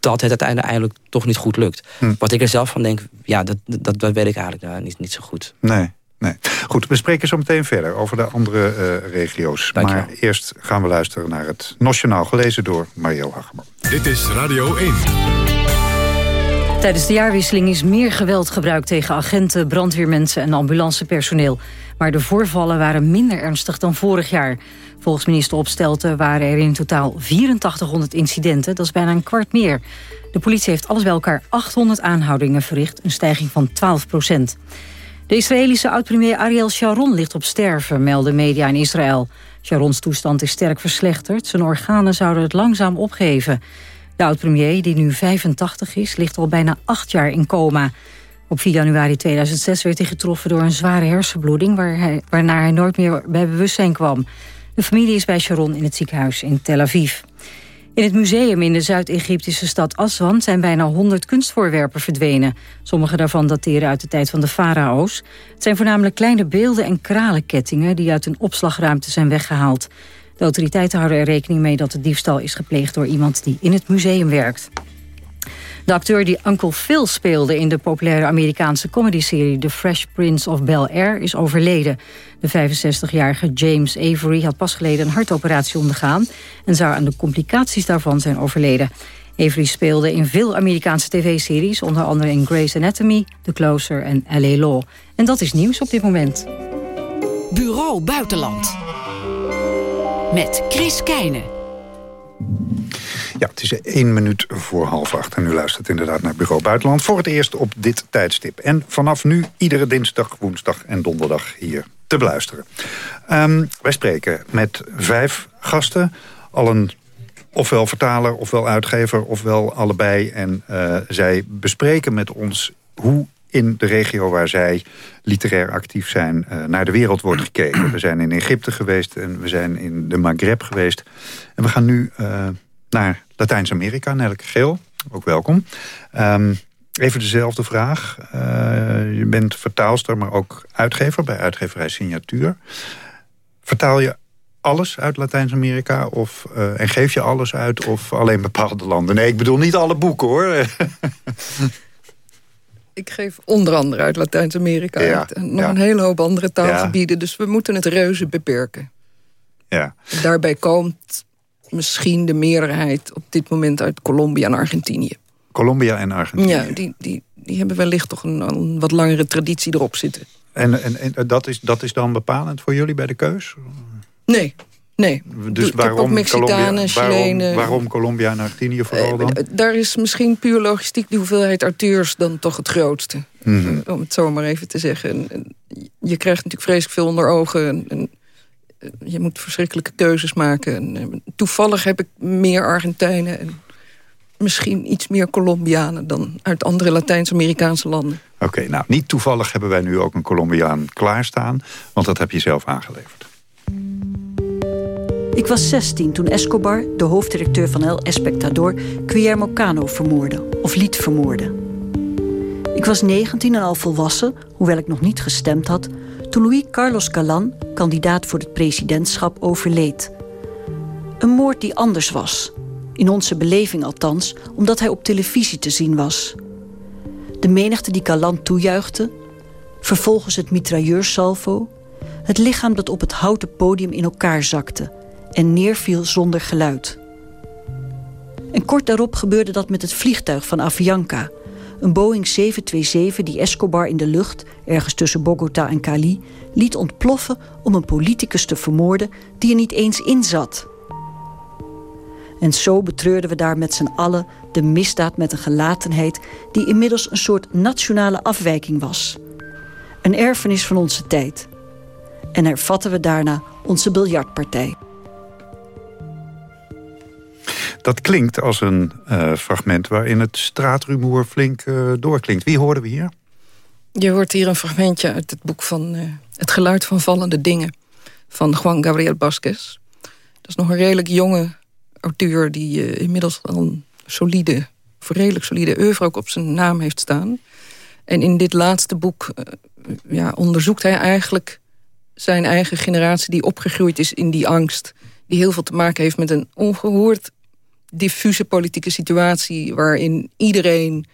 dat het uiteindelijk toch niet goed lukt. Hm. Wat ik er zelf van denk, ja, dat, dat, dat weet ik eigenlijk niet, niet zo goed. Nee, nee. Goed, we spreken zo meteen verder over de andere uh, regio's. Maar eerst gaan we luisteren naar het Nationaal, gelezen door Marielle Hageman. Dit is Radio 1. Tijdens de jaarwisseling is meer geweld gebruikt tegen agenten, brandweermensen en ambulancepersoneel. Maar de voorvallen waren minder ernstig dan vorig jaar. Volgens minister Opstelten waren er in totaal 8400 incidenten. Dat is bijna een kwart meer. De politie heeft alles bij elkaar 800 aanhoudingen verricht. Een stijging van 12 procent. De Israëlische oud-premier Ariel Sharon ligt op sterven, melden media in Israël. Sharons toestand is sterk verslechterd. Zijn organen zouden het langzaam opgeven. De oud-premier, die nu 85 is, ligt al bijna acht jaar in coma. Op 4 januari 2006 werd hij getroffen door een zware hersenbloeding... Waar hij, waarna hij nooit meer bij bewustzijn kwam. De familie is bij Sharon in het ziekenhuis in Tel Aviv. In het museum in de Zuid-Egyptische stad Aswan zijn bijna 100 kunstvoorwerpen verdwenen. Sommige daarvan dateren uit de tijd van de farao's. Het zijn voornamelijk kleine beelden en kralenkettingen... die uit een opslagruimte zijn weggehaald. De autoriteiten houden er rekening mee dat de diefstal is gepleegd... door iemand die in het museum werkt. De acteur die Uncle Phil speelde in de populaire Amerikaanse comedyserie The Fresh Prince of Bel-Air is overleden. De 65-jarige James Avery had pas geleden een hartoperatie ondergaan en zou aan de complicaties daarvan zijn overleden. Avery speelde in veel Amerikaanse tv-series, onder andere in Grey's Anatomy, The Closer en L.A. Law. En dat is nieuws op dit moment. Bureau Buitenland. Met Chris Keijnen. Ja, het is één minuut voor half acht. En u luistert inderdaad naar Bureau Buitenland. Voor het eerst op dit tijdstip. En vanaf nu iedere dinsdag, woensdag en donderdag hier te beluisteren. Ehm, wij spreken met vijf gasten. Al een ofwel vertaler, ofwel uitgever, ofwel allebei. En uh, zij bespreken met ons hoe in de regio waar zij literair actief zijn... Uh, naar de wereld wordt gekeken. We zijn in Egypte geweest en we zijn in de Maghreb geweest. En we gaan nu uh, naar Latijns-Amerika, Nelke Geel. Ook welkom. Um, even dezelfde vraag. Uh, je bent vertaalster, maar ook uitgever bij uitgeverij Signatuur. Vertaal je alles uit Latijns-Amerika? Of uh, En geef je alles uit of alleen bepaalde landen? Nee, ik bedoel niet alle boeken, hoor. ik geef onder andere uit Latijns-Amerika. Ja, en nog ja. een hele hoop andere taalgebieden. Ja. Dus we moeten het reuze beperken. Ja. Daarbij komt misschien de meerderheid op dit moment uit Colombia en Argentinië. Colombia en Argentinië? Ja, die, die, die hebben wellicht toch een, een wat langere traditie erop zitten. En, en, en dat, is, dat is dan bepalend voor jullie bij de keus? Nee, Nee. Dus waarom Mexicanen, Chilenen... Waarom, waarom Colombia en Argentinië vooral dan? Uh, daar is misschien puur logistiek de hoeveelheid auteurs dan toch het grootste. Mm -hmm. Om het zo maar even te zeggen. En, en je krijgt natuurlijk vreselijk veel onder ogen. En, en, je moet verschrikkelijke keuzes maken. En, toevallig heb ik meer Argentijnen en misschien iets meer Colombianen... dan uit andere Latijns-Amerikaanse landen. Oké, okay, nou, niet toevallig hebben wij nu ook een Colombiaan klaarstaan... want dat heb je zelf aangeleverd. Ik was 16 toen Escobar, de hoofddirecteur van El Espectador... Guillermo Cano vermoordde, of liet vermoorden. Ik was 19 en al volwassen, hoewel ik nog niet gestemd had... toen Luis Carlos Galan, kandidaat voor het presidentschap, overleed. Een moord die anders was. In onze beleving althans, omdat hij op televisie te zien was. De menigte die Galan toejuichte... vervolgens het mitrailleursalvo... het lichaam dat op het houten podium in elkaar zakte en neerviel zonder geluid. En kort daarop gebeurde dat met het vliegtuig van Avianca... een Boeing 727 die Escobar in de lucht, ergens tussen Bogota en Cali... liet ontploffen om een politicus te vermoorden die er niet eens in zat. En zo betreurden we daar met z'n allen de misdaad met een gelatenheid... die inmiddels een soort nationale afwijking was. Een erfenis van onze tijd. En hervatten we daarna onze biljartpartij. Dat klinkt als een uh, fragment waarin het straatrumoer flink uh, doorklinkt. Wie hoorden we hier? Je hoort hier een fragmentje uit het boek van uh, Het geluid van vallende dingen... van Juan Gabriel Vasquez. Dat is nog een redelijk jonge auteur... die inmiddels al een solide, redelijk solide oeuvre ook op zijn naam heeft staan. En in dit laatste boek ja, onderzoekt hij eigenlijk zijn eigen generatie... die opgegroeid is in die angst die heel veel te maken heeft met een ongehoord diffuse politieke situatie... waarin iedereen,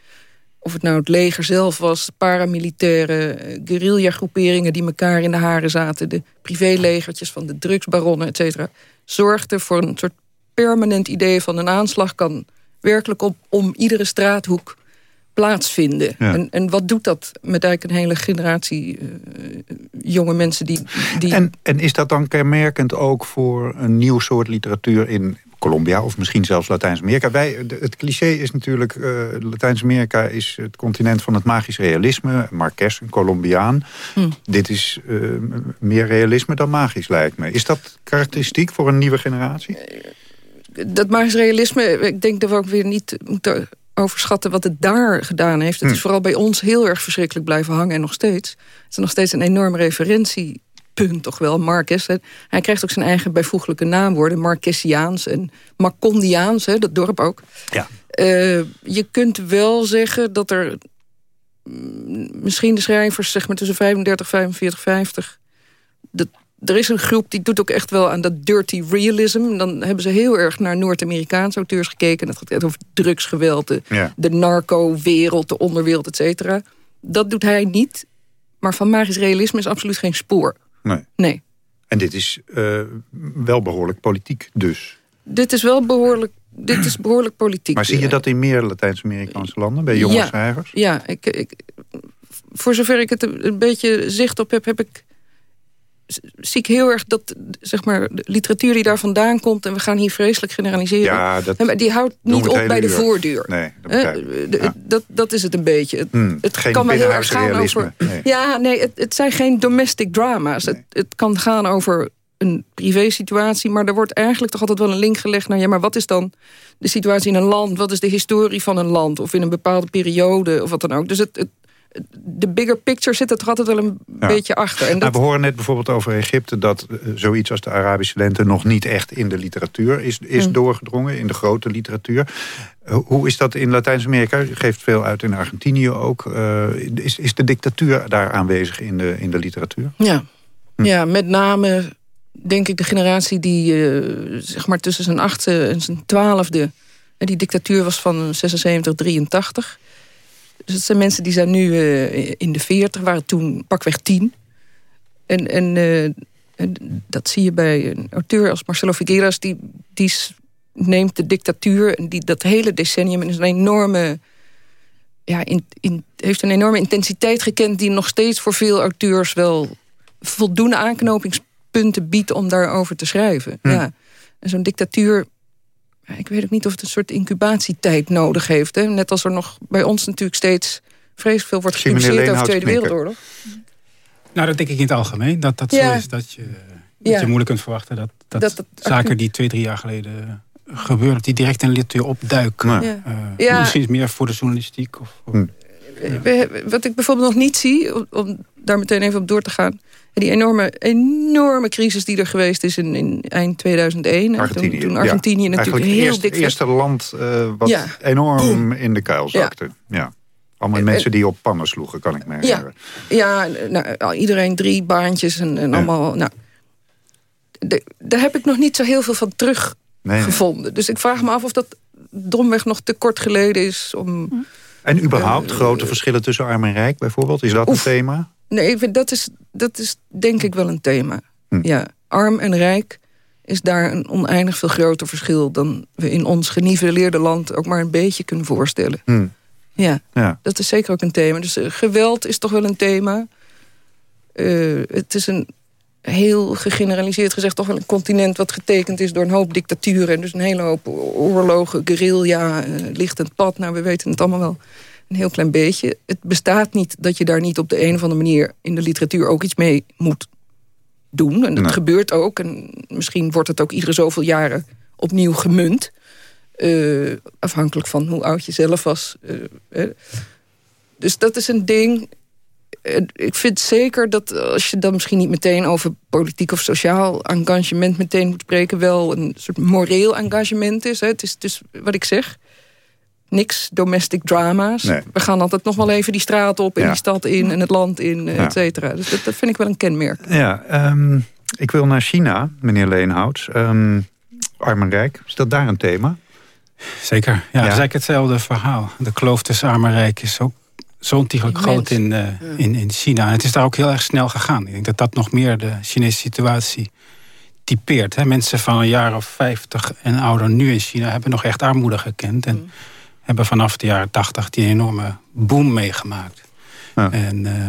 of het nou het leger zelf was... paramilitaire eh, guerrilla-groeperingen die elkaar in de haren zaten... de privélegertjes van de drugsbaronnen, et cetera... zorgde voor een soort permanent idee van een aanslag... kan werkelijk op, om iedere straathoek plaatsvinden. Ja. En, en wat doet dat met eigenlijk een hele generatie uh, jonge mensen die... die... En, en is dat dan kenmerkend ook voor een nieuw soort literatuur in Colombia of misschien zelfs Latijns-Amerika. Wij, het cliché is natuurlijk, uh, Latijns-Amerika is het continent van het magisch realisme. Marquez, een Colombiaan. Hm. Dit is uh, meer realisme dan magisch, lijkt me. Is dat karakteristiek voor een nieuwe generatie? Dat magisch realisme, ik denk dat we ook weer niet moeten overschatten wat het daar gedaan heeft. Het hm. is vooral bij ons heel erg verschrikkelijk blijven hangen en nog steeds. Het is nog steeds een enorme referentie punt toch wel, Marcus. Hij krijgt ook zijn eigen bijvoeglijke naamwoorden. Marquesiaans en Marcondiaans, hè, dat dorp ook. Ja. Uh, je kunt wel zeggen dat er mm, misschien de schrijvers zeg maar tussen 35, 45, 50... Dat, er is een groep die doet ook echt wel aan dat dirty realism. Dan hebben ze heel erg naar Noord-Amerikaanse auteurs gekeken. Dat gaat over drugsgeweld, de, ja. de narco-wereld, de onderwereld, et cetera. Dat doet hij niet. Maar van magisch realisme is absoluut geen spoor. Nee. nee. En dit is uh, wel behoorlijk politiek dus. Dit is wel behoorlijk, dit is behoorlijk politiek. Maar zie je dat in meer Latijns-Amerikaanse landen, bij jonge ja, schrijvers? Ja, ik, ik, voor zover ik het een beetje zicht op heb, heb ik zie ik heel erg dat zeg maar, de literatuur die daar vandaan komt... en we gaan hier vreselijk generaliseren... Ja, dat die houdt niet op bij de uur. voordeur. Nee, dat, Ja. dat, dat is het een beetje. Het, Hmm, het kan wel heel erg gaan binnenhuisrealisme. over... Nee. Ja, nee, het, het zijn geen domestic drama's. Het, het kan gaan over een privésituatie... maar er wordt eigenlijk toch altijd wel een link gelegd naar... ja, maar wat is dan de situatie in een land? Wat is de historie van een land? Of in een bepaalde periode, of wat dan ook. Dus het, het, de bigger picture zit er toch altijd wel een Ja. beetje achter. En Nou, dat, we horen net bijvoorbeeld over Egypte... dat eh, zoiets als de Arabische lente nog niet echt in de literatuur is, is Hmm. doorgedrongen. In de grote literatuur. Eh, hoe is dat in Latijns-Amerika? U geeft veel uit in Argentinië ook. Eh, is, is de dictatuur daar aanwezig in de, in de literatuur? Ja. Hm. ja, met name denk ik de generatie die zeg maar tussen zijn achtste en zijn twaalfde... die dictatuur was van 76, 83. Dus het zijn mensen die zijn nu eh, in de 40, waren toen pakweg tien. En, en, eh, en dat zie je bij een auteur als Marcelo Figueras... die, die neemt de dictatuur en die dat hele decennium... in een enorme ja, in, in, heeft een enorme intensiteit gekend... die nog steeds voor veel auteurs wel voldoende aanknopingspunten biedt... om daarover te schrijven. Hm. Ja. En zo'n dictatuur... Ik weet ook niet of het een soort incubatietijd nodig heeft. Hè? Net als er nog bij ons natuurlijk steeds vreselijk veel wordt gepubliceerd over de Tweede. Wereldoorlog. Nou, dat denk ik in het algemeen. Dat dat Ja. zo is dat je, dat Ja. je moeilijk kunt verwachten... dat, dat, zaken die twee, drie jaar geleden gebeuren... die direct in literatuur opduiken. Ja. Eh, Ja. Misschien is het meer voor de journalistiek. Of, of- Hm. We- Wat ik bijvoorbeeld nog niet zie, om, om daar meteen even op door te gaan... die enorme, enorme crisis die er geweest is in, in eind 2001. en Argentinië. Toen, toen ja. Argentinië natuurlijk heel het eerste, dik werd. eerste land eh, wat Ja. enorm in de kuil zakte. Ja. Allemaal En- mensen die op pannen sloegen, kan ik me herinneren. Ja, nou, iedereen drie baantjes en, en Ja. allemaal... Nou, de- daar heb ik nog niet zo heel veel van teruggevonden. Nee, nee. Dus ik vraag me af of dat domweg nog te kort geleden is om... En überhaupt grote verschillen tussen arm en rijk bijvoorbeeld? Is dat Oef. een thema? Nee, ik vind dat is, dat is denk ik wel een thema. Hm. Ja, arm en rijk is daar een oneindig veel groter verschil... dan we in ons geniveleerde land ook maar een beetje kunnen voorstellen. Hm. Ja, Ja. dat is zeker ook een thema. Dus eh, geweld is toch wel een thema. Eh, het is een heel gegeneraliseerd gezegd... toch een continent wat getekend is door een hoop dictaturen... en dus een hele hoop oorlogen, guerrilla, eh, lichtend pad. Nou, we weten het allemaal wel een heel klein beetje. Het bestaat niet dat je daar niet op de een of andere manier... in de literatuur ook iets mee moet doen. En dat Nee. gebeurt ook. En misschien wordt het ook iedere zoveel jaren opnieuw gemunt. Eh, afhankelijk van hoe oud je zelf was. Eh. Dus dat is een ding. Eh, Ik vind zeker dat als je dan misschien niet meteen over politiek of sociaal engagement meteen moet spreken, wel een soort moreel engagement is. Hè. Het is dus wat ik zeg. Niks domestic drama's. Nee. We gaan altijd nog wel even die straat op en Ja. die stad in en het land in, Ja. et cetera. Dus dat, dat vind ik wel een kenmerk. Ja, ehm, ik wil naar China, meneer Leenhout. Ehm, arm en rijk, is dat daar een thema? Zeker. Ja, Het is eigenlijk hetzelfde verhaal. De kloof tussen arm en rijk is ook zo ontiegelijk groot in, eh, in, in China. En het is daar ook heel erg snel gegaan. Ik denk dat dat nog meer de Chinese situatie typeert. Hè. Mensen van een jaar of 50 en ouder nu in China... hebben nog echt armoede gekend. En hebben vanaf de jaren 80 die enorme boom meegemaakt. Ja. En, eh,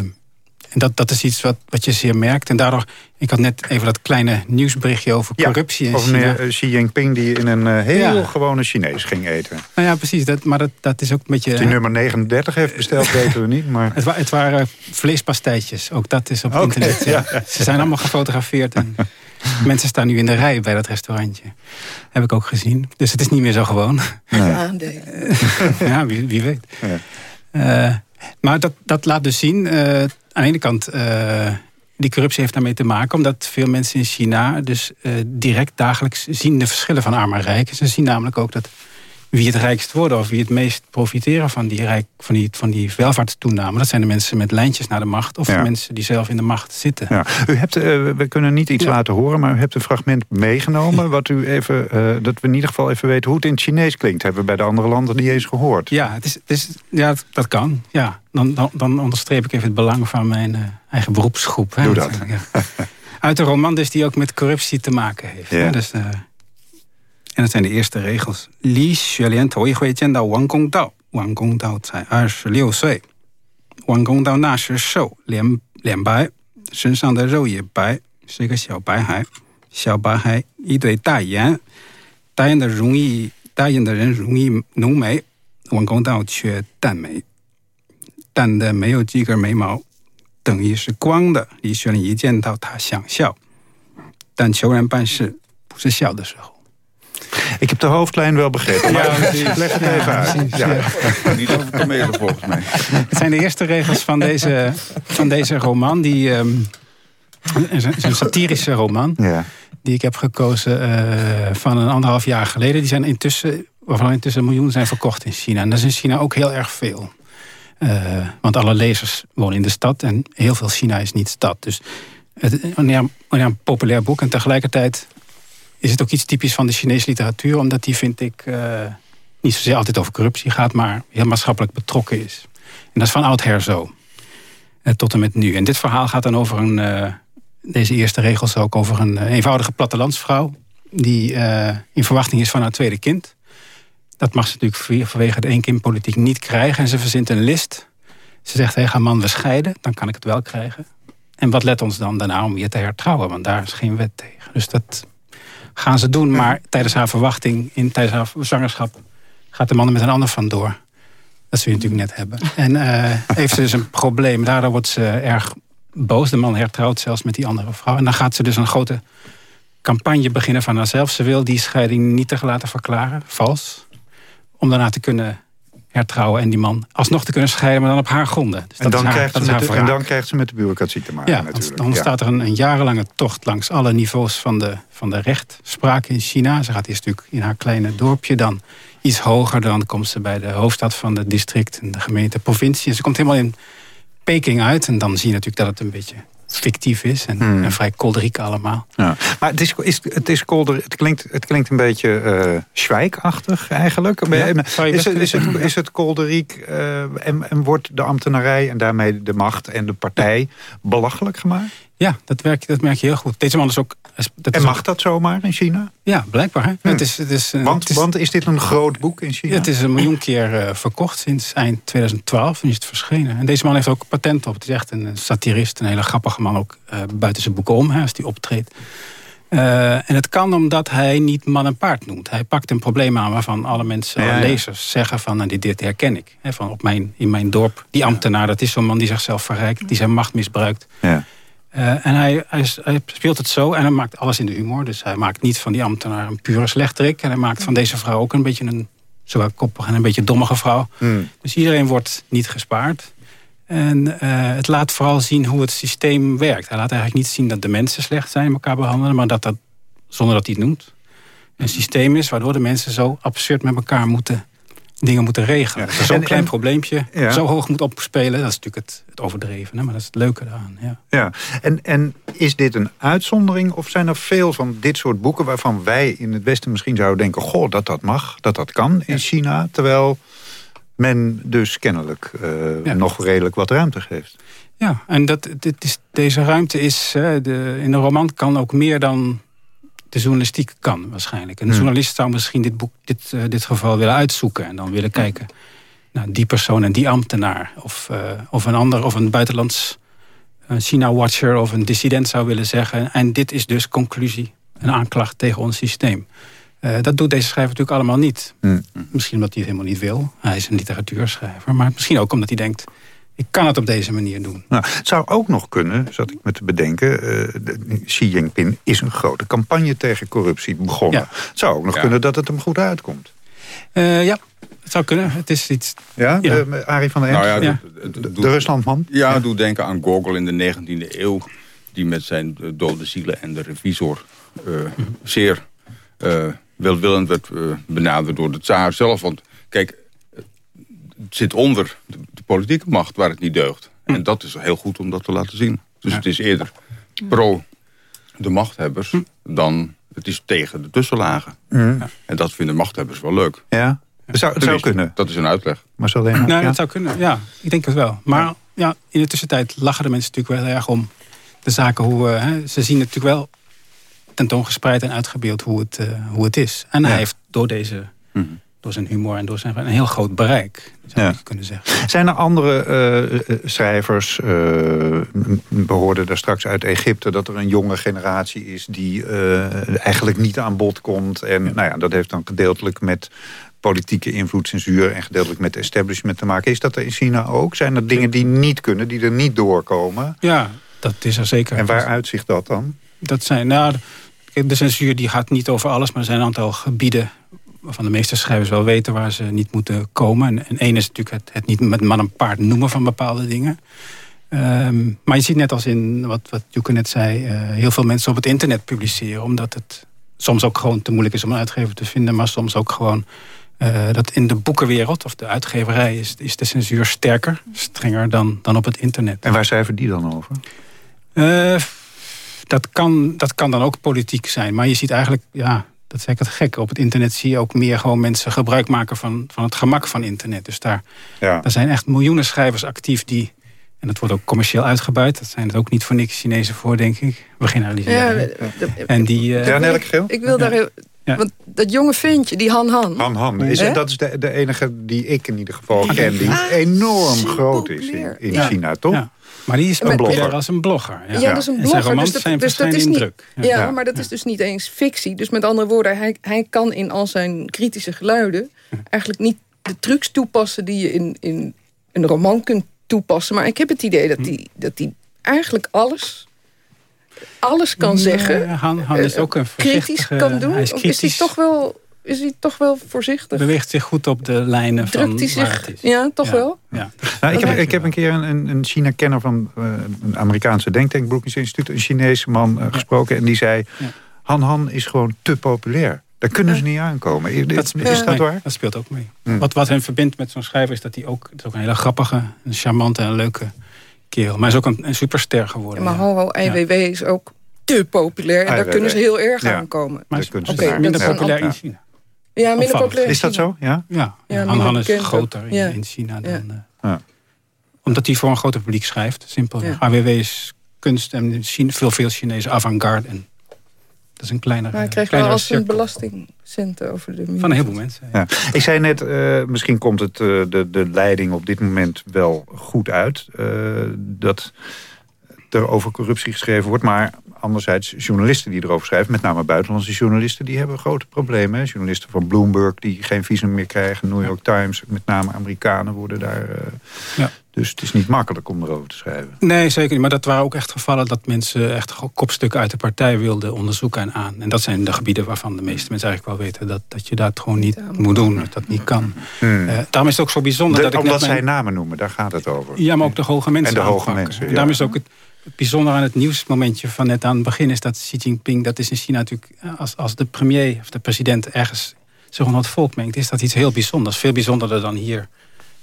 en dat, dat is iets wat, wat je zeer merkt. En daardoor, ik had net even dat kleine nieuwsberichtje over Ja, corruptie in Of China. meneer eh, Xi Jinping die in een eh, heel Ja. gewone Chinees ging eten. Nou ja, precies. Dat, maar dat, dat is ook een beetje... Die nummer 39 heeft besteld, weten we niet. Maar Het, wa- het waren vleespastijtjes. Ook dat is op internet. Ja. ja. Ze zijn allemaal gefotografeerd. En mensen staan nu in de rij bij dat restaurantje. Heb ik ook gezien. Dus het is niet meer zo gewoon. Ja, wie, wie weet. Ja. Eh, maar dat, dat laat dus zien... eh, aan de ene kant... eh, die corruptie heeft daarmee te maken... omdat veel mensen in China dus eh, direct dagelijks zien de verschillen van arm en rijk. Ze zien namelijk ook dat wie het rijkst worden... of wie het meest profiteren van die, rijk, van die, van die welvaartstoename... dat zijn de mensen met lijntjes naar de macht... of Ja. de mensen die zelf in de macht zitten. Ja. U hebt, eh, we kunnen niet iets Ja. laten horen, maar u hebt een fragment meegenomen... Wat u even, eh, dat we in ieder geval even weten hoe het in het Chinees klinkt. Hebben we bij de andere landen niet eens gehoord. Ja, het is, het is, ja dat, dat kan. Ja, dan, dan, dan onderstreep ik even het belang van mijn eh, eigen beroepsgroep. Hè. Doe dat. Uit een roman dus die ook met corruptie te maken heeft. Ja. Hè. Dus, en dat zijn de eerste regels. Li Xuelian 头一回见到王公道，王公道才二十六岁。王公道那时瘦，脸脸白，身上的肉也白，是一个小白孩，小白孩一对大眼，大眼的容易大眼的人容易浓眉，王公道却淡眉，淡的没有几根眉毛，等于是光的。李雪莲一见到他想笑，但求人办事不是笑的时候。Ik heb de hoofdlijn wel begrepen. Maar leg het even uit. Ja. Niet over kamelen volgens mij. Het zijn de eerste regels van deze, van deze roman. Die, ehm, het is een satirische roman. Ja. Die ik heb gekozen eh, van een anderhalf jaar geleden. Die zijn intussen, waarvan intussen een miljoen zijn verkocht in China. En dat is in China ook heel erg veel. Eh, want alle lezers wonen in de stad. En heel veel China is niet stad. Dus het, wanneer, wanneer een populair boek. En tegelijkertijd is het ook iets typisch van de Chinese literatuur. Omdat die, vind ik, eh, niet zozeer altijd over corruptie gaat. Maar heel maatschappelijk betrokken is. En dat is van oudsher zo. Eh, tot en met nu. En dit verhaal gaat dan over een... eh, deze eerste regels ook over een eenvoudige plattelandsvrouw... die in verwachting is van haar tweede kind. Dat mag ze natuurlijk vanwe- vanwege de eenkindpolitiek niet krijgen. En ze verzint een list. Ze zegt, hey, ga man we scheiden, dan kan ik het wel krijgen. En wat let ons dan daarna om je te hertrouwen? Want daar is geen wet tegen. Dus dat gaan ze doen. Maar tijdens haar verwachting, in, tijdens haar zwangerschap... gaat de man er met een ander vandoor. Dat zul je natuurlijk net hebben. En eh, heeft ze dus een probleem. Daardoor wordt ze erg boos. De man hertrouwt zelfs met die andere vrouw. En dan gaat ze dus een grote campagne beginnen van haarzelf. Ze wil die scheiding niet te laten verklaren, vals. Om daarna te kunnen hertrouwen en die man alsnog te kunnen scheiden... maar dan op haar gronden. Dus En, dan is haar, de, en dan krijgt ze met de bureaucratie te maken Ja, dan- natuurlijk. dan Ja. staat er een, een jarenlange tocht langs alle niveaus van de, van de rechtspraak in China. Ze gaat eerst natuurlijk in haar kleine dorpje, dan iets hoger. Dan komt ze bij de hoofdstad van het district, en de gemeente, provincie. En ze komt helemaal in Peking uit. En dan zie je natuurlijk dat het een beetje fictief is. En, Hmm. en vrij kolderiek allemaal. Ja. Maar het, is, is, het, is kolder, het, klinkt, het klinkt een beetje eh Schwijkachtig eigenlijk. Ja, is, het, is, het, is het kolderiek eh, en, en wordt de ambtenarij en daarmee de macht en de partij belachelijk gemaakt? Ja, dat, werk, dat merk je heel goed. Deze man is ook... Dat En mag ook- dat zomaar in China? Ja, blijkbaar. Hè? Het is, het is, eh, Want, het is- want is dit een groot boek in China? Ja, het is een miljoen keer eh, verkocht sinds eind 2012. En is het verschenen. En deze man heeft ook patent op. Het is echt een satirist. Een hele grappige man ook eh, buiten zijn boeken om. Hè, als hij optreedt. En het kan omdat hij niet man en paard noemt. Hij pakt een probleem aan waarvan alle mensen, Ja, alle ja. lezers zeggen van... Nou, dit, dit herken ik. Van op mijn, in mijn dorp, die ambtenaar, dat is zo'n man die zichzelf verrijkt. Die zijn macht misbruikt. Ja. Eh, en hij, hij, speelt het zo en hij maakt alles in de humor. Dus hij maakt niet van die ambtenaar een pure slechterik. En hij maakt van deze vrouw ook een beetje een zowel koppige en een beetje dommige vrouw. Hmm. Dus iedereen wordt niet gespaard. En eh, het laat vooral zien hoe het systeem werkt. Hij laat eigenlijk niet zien dat de mensen slecht zijn elkaar behandelen... maar dat dat, zonder dat hij het noemt, een systeem is... waardoor de mensen zo absurd met elkaar moeten dingen moeten regelen. Ja. Zo'n klein en- probleempje Ja. zo hoog moet opspelen... dat is natuurlijk het, het overdreven, hè? maar dat is het leuke daaraan. Ja. Ja, en, en is dit een uitzondering of zijn er veel van dit soort boeken... waarvan wij in het Westen misschien zouden denken... goh, dat dat mag, dat dat kan in China... terwijl men dus kennelijk eh, nog redelijk wat ruimte geeft. Ja, en dat, dit is, deze ruimte is... eh, de, in een roman kan ook meer dan de journalistiek kan waarschijnlijk. Een Hmm. journalist zou misschien dit, boek, dit, eh, dit geval willen uitzoeken... en dan willen kijken naar die persoon en die ambtenaar... of, eh, of een ander, of een buitenlands eh, China-watcher... of een dissident zou willen zeggen... en dit is dus conclusie, een aanklacht tegen ons systeem. Dat doet deze schrijver natuurlijk allemaal niet. Hmm. Misschien omdat hij het helemaal niet wil. Hij is een literatuurschrijver. Maar misschien ook omdat hij denkt... ik kan het op deze manier doen. Nou, het zou ook nog kunnen, zat ik me te bedenken... eh, de- Xi Jinping is een grote campagne tegen corruptie begonnen. Ja. Het zou ook nog Ja. kunnen dat het hem goed uitkomt. Eh, ja, het zou kunnen. Het is iets... Ja, Ja. Eh, Arie van der End, Nou ja, Ja. de, Ruslandman. Ja, doe denken aan Gogol in de 19e eeuw. Die met zijn dode zielen en de revisor eh, zeer eh, welwillend werd benaderd door de tsaar zelf. Want kijk, zit onder de, de politieke macht waar het niet deugt. En dat is heel goed om dat te laten zien. Dus het is eerder pro de machthebbers dan het is tegen de tussenlagen. Mm. En dat vinden machthebbers wel leuk. Ja, het zou, het zou kunnen. Dat is een uitleg. Maar zo alleen Nou, ja. dat zou kunnen. Ja, ik denk het wel. Maar ja. in de tussentijd lachen de mensen natuurlijk wel heel erg om de zaken. Hoe, eh, hè, ze zien natuurlijk wel tentoongespreid en uitgebeeld hoe het, eh, hoe het is. En Ja. hij heeft door deze, Mhm. Door zijn humor en door zijn een heel groot bereik, zou Ja. kunnen zeggen. Zijn er andere eh, eh, schrijvers, eh, we hoorden daar straks uit Egypte... dat er een jonge generatie is die eh, eigenlijk niet aan bod komt. En Nou ja, dat heeft dan gedeeltelijk met politieke invloed, censuur... en gedeeltelijk met establishment te maken. Is dat er in China ook? Zijn er dingen die niet kunnen, die er niet doorkomen? Ja, dat is er zeker. En waar uitzicht dat dan? Dat zijn, nou, de censuur die gaat niet over alles, maar er zijn een aantal gebieden waarvan de meeste schrijvers wel weten waar ze niet moeten komen. En, en één is natuurlijk het, het niet met man en paard noemen van bepaalde dingen. Ehm, maar je ziet net als in wat, wat Joeke net zei, eh, heel veel mensen op het internet publiceren, omdat het soms ook gewoon te moeilijk is om een uitgever te vinden, maar soms ook gewoon eh, dat in de boekenwereld of de uitgeverij is, is de censuur sterker, strenger dan, dan op het internet. En waar schrijven die dan over? Eh, dat, kan, dat kan dan ook politiek zijn. Maar je ziet eigenlijk, ja, dat is eigenlijk het gekke. Op het internet zie je ook meer gewoon mensen gebruik maken van, van het gemak van internet. Dus daar, Ja. daar zijn echt miljoenen schrijvers actief die... En dat wordt ook commercieel uitgebuit. Dat zijn het ook niet voor niks Chinezen voor, denk ik. We Ja, generaliseren. dat- en die... eh, Ja, Nelke Geel? ik wil daar... heel- Ja. Want dat jonge ventje, die Han Han... Han Han, is, dat is de, de enige die ik in ieder geval ken... die enorm super groot is in, in Ja. China, toch? ja. Maar die is Een blogger. als een blogger. Ja, Ja, dat is een En blogger. Zijn dus dat, zijn dus dat is niet, druk. Ja, Ja. maar dat is dus niet eens fictie. Dus met andere woorden, hij, hij kan in al zijn kritische geluiden... eigenlijk niet de trucs toepassen die je in, in een roman kunt toepassen. Maar ik heb het idee dat hij dat hij eigenlijk alles... alles kan zeggen. Nee, Han, Han is eh, ook een kritisch kan doen. Hij is Of is hij kritisch. toch wel, is hij toch wel voorzichtig? beweegt zich goed op de lijnen van Drukt hij waar zich? is. Ja, toch Ja, wel? Ja. Nou, ik, heb, ik heb een keer een, een, een China-kenner van eh, een Amerikaanse denktank, Brookings Instituut, een Chinese man eh, gesproken. En die zei, Ja. Han Han is gewoon te populair. Daar kunnen ze niet aankomen. Is, is speelt dat mee. waar? Dat speelt ook mee. Hmm. Wat, wat hem verbindt met zo'n schrijver is dat hij ook... Is ook een hele grappige, een charmante en leuke kerel. Maar hij is ook een, een superster geworden. Ja, maar ja. ho, ho, IWW is ook te populair. En daar IWW. kunnen ze heel erg Ja. aan komen. Maar Dat kunnen ze Oké, daar. dat minder is populair in China. Ja, minder populair. Is dat zo? Ja? Ja, Ja, Han is groter in, Ja. in China dan... Eh, Ja. Omdat hij voor een groter publiek schrijft. Simpel. Ja. AWW is kunst en Chine, veel, veel Chinese avant-garde. En dat is een kleinere, Maar hij krijgt wel als een belastingcenten over de muur. van een heleboel mensen. Ja. Ik zei net, eh, misschien komt het, eh, de, de leiding op dit moment wel goed uit. eh, dat er over corruptie geschreven wordt. Maar anderzijds, journalisten die erover schrijven... met name buitenlandse journalisten, die hebben grote problemen. Hè? Journalisten van Bloomberg die geen visum meer krijgen. New York Times, met name Amerikanen worden daar... eh, Ja. Dus het is niet makkelijk om erover te schrijven. Nee, zeker niet. Maar dat waren ook echt gevallen dat mensen echt kopstukken uit de partij wilden onderzoeken en aan. En dat zijn de gebieden waarvan de meeste mensen eigenlijk wel weten dat, dat je dat gewoon niet moet doen. Dat dat niet kan. Hmm. Eh, daarom is het ook zo bijzonder De- dat ik omdat net mijn- zij namen noemen, daar gaat het over. Ja, maar ook de hoge mensen En de hoge aanpakken. mensen, ja. daarom is het ook het, het bijzondere aan het nieuwsmomentje van net aan het begin... is dat Xi Jinping, dat is in China natuurlijk... eh, als, als de premier of de president ergens zich onder het volk mengt... is dat iets heel bijzonders. Veel bijzonderder dan hier.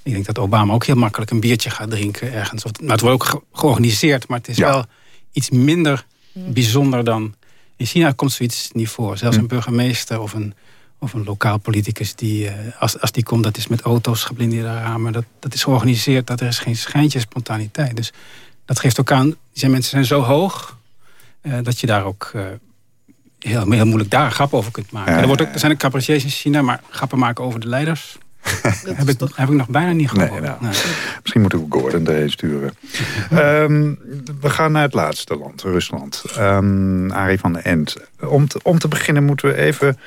Ik denk dat Obama ook heel makkelijk een biertje gaat drinken ergens. Of- Maar het wordt ook ge- georganiseerd, maar het is Ja. wel iets minder bijzonder dan... In China komt zoiets niet voor. Zelfs Hm. een burgemeester of een, of een lokaal politicus... Die, eh, als, als die komt, dat is met auto's, geblindeerde ramen. Dat, dat is georganiseerd, dat er is geen schijntje spontaniteit. Dus dat geeft ook aan, die mensen zijn zo hoog... eh, dat je daar ook eh, heel, heel moeilijk daar grap over kunt maken. Ja, er, wordt ook, er zijn ook cabaretiers in China, maar grappen maken over de leiders... Dat heb, ik, toch... heb ik nog bijna niet Nee, gehoord. nou. Nee. Misschien moeten we Gordon erheen sturen. Ehm, we gaan naar het laatste land, Rusland. Um, Arie van den End. Om te, om te beginnen moeten we even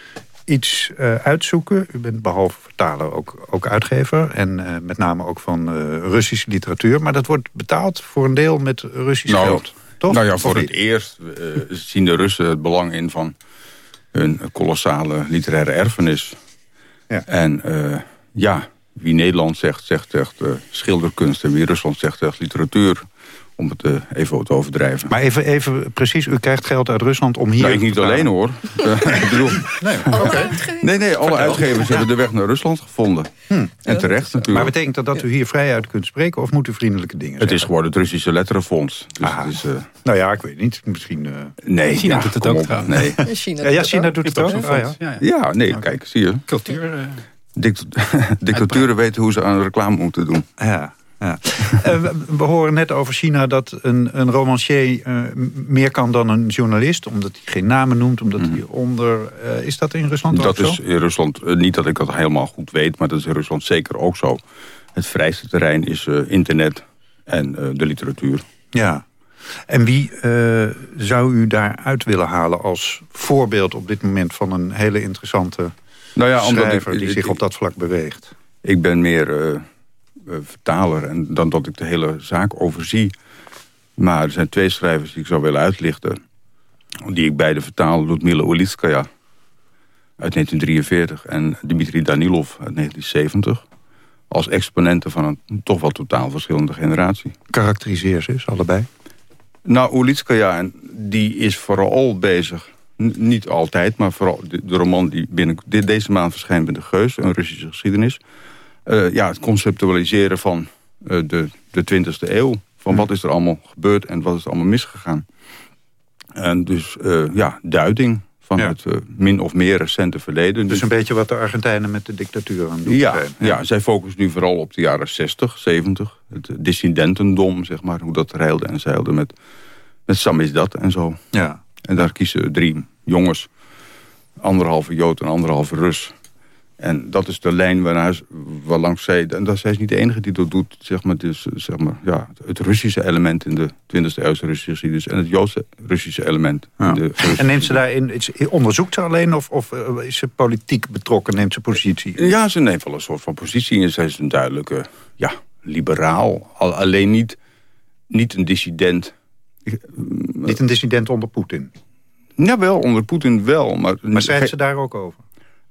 iets eh, uitzoeken. U bent behalve vertaler ook, ook uitgever. En eh, met name ook van eh, Russische literatuur. Maar dat wordt betaald voor een deel met Russisch Nou, geld. Toch? Nou ja, Of voor niet? het eerst zien de Russen het belang in van hun kolossale literaire erfenis. Ja. En eh, ja, wie Nederland zegt, zegt echt eh, schilderkunst. En wie Rusland zegt, zegt literatuur. Om het eh, even te overdrijven. Maar even, even precies, u krijgt geld uit Rusland om hier... nou, ik niet alleen hoor. Eh, ik bedoel, Nee, oké. nee, nee, alle uitgevers hebben de weg naar Rusland gevonden. En terecht Maar natuurlijk. betekent dat dat u hier vrij uit kunt spreken... of moet u vriendelijke dingen het is zeggen? gewoon het Russische letterenfonds. Dus Ah. het is, eh, Nou ja, ik weet niet. Misschien... eh, nee, China ja, doet het ook trouwens. Nee. In China, Ja, China doet het ook. Oh, ja. Ja, nee, kijk, zie je. Cultuur. eh, Dict- dictaturen weten hoe ze aan reclame moeten doen. Ja, ja. Uh, we horen net over China dat een, een romancier uh, meer kan dan een journalist. Omdat hij geen namen noemt, omdat mm. hij onder... Uh, is dat in Rusland dat ook zo? Dat is in Rusland, niet dat ik dat helemaal goed weet... maar dat is in Rusland zeker ook zo. Het vrijste terrein is internet en de literatuur. Ja. En wie zou u daaruit willen halen als voorbeeld op dit moment... van een hele interessante nou ja, schrijver ik, die zich op dat vlak beweegt? Ik ben meer vertaler en dan dat ik de hele zaak overzie. Maar er zijn twee schrijvers die ik zou willen uitlichten. Die ik beide vertaal. Ludmila Ulitskaya uit 1943 en Dmitri Danilov uit 1970. Als exponenten van een toch wel totaal verschillende generatie. Karakteriseer ze eens, allebei. Nou, Ulitskaya, die is vooral bezig niet altijd, maar vooral de, roman die binnen deze maand verschijnt bij de Geus, een Russische geschiedenis. Uh, ja, het conceptualiseren van uh, de, de 20e eeuw. Van hmm. wat is er allemaal gebeurd en wat is er allemaal misgegaan. En dus uh, ja, duiding van het min of meer recente verleden. Dus, dus een beetje wat de Argentijnen met de dictatuur aan doen ja, zijn. Ja. ja, zij focussen nu vooral op de jaren 60, 70. Het dissidentendom, zeg maar. Hoe dat reilde en zeilde met, met Samizdat en zo. Ja. En daar kiezen drie jongens. Anderhalve Jood en anderhalve Rus. En dat is de lijn waarnaar, waarlangs zij... En dat zij is niet de enige die dat doet. Zeg maar, dus, zeg maar, ja, het Russische element in de 20e eeuwse Russische geschiedenis... en het Joodse Russische element. In de en neemt ze daarin, onderzoekt ze alleen of, of eh, is ze politiek betrokken? Neemt ze positie? Ja, ze neemt wel een soort van positie. En zij is een duidelijke ja, liberaal. alleen niet, niet een dissident. Niet een dissident onder Poetin? Ja, wel, onder Poetin wel. Maar, maar schrijft ze daar ook over?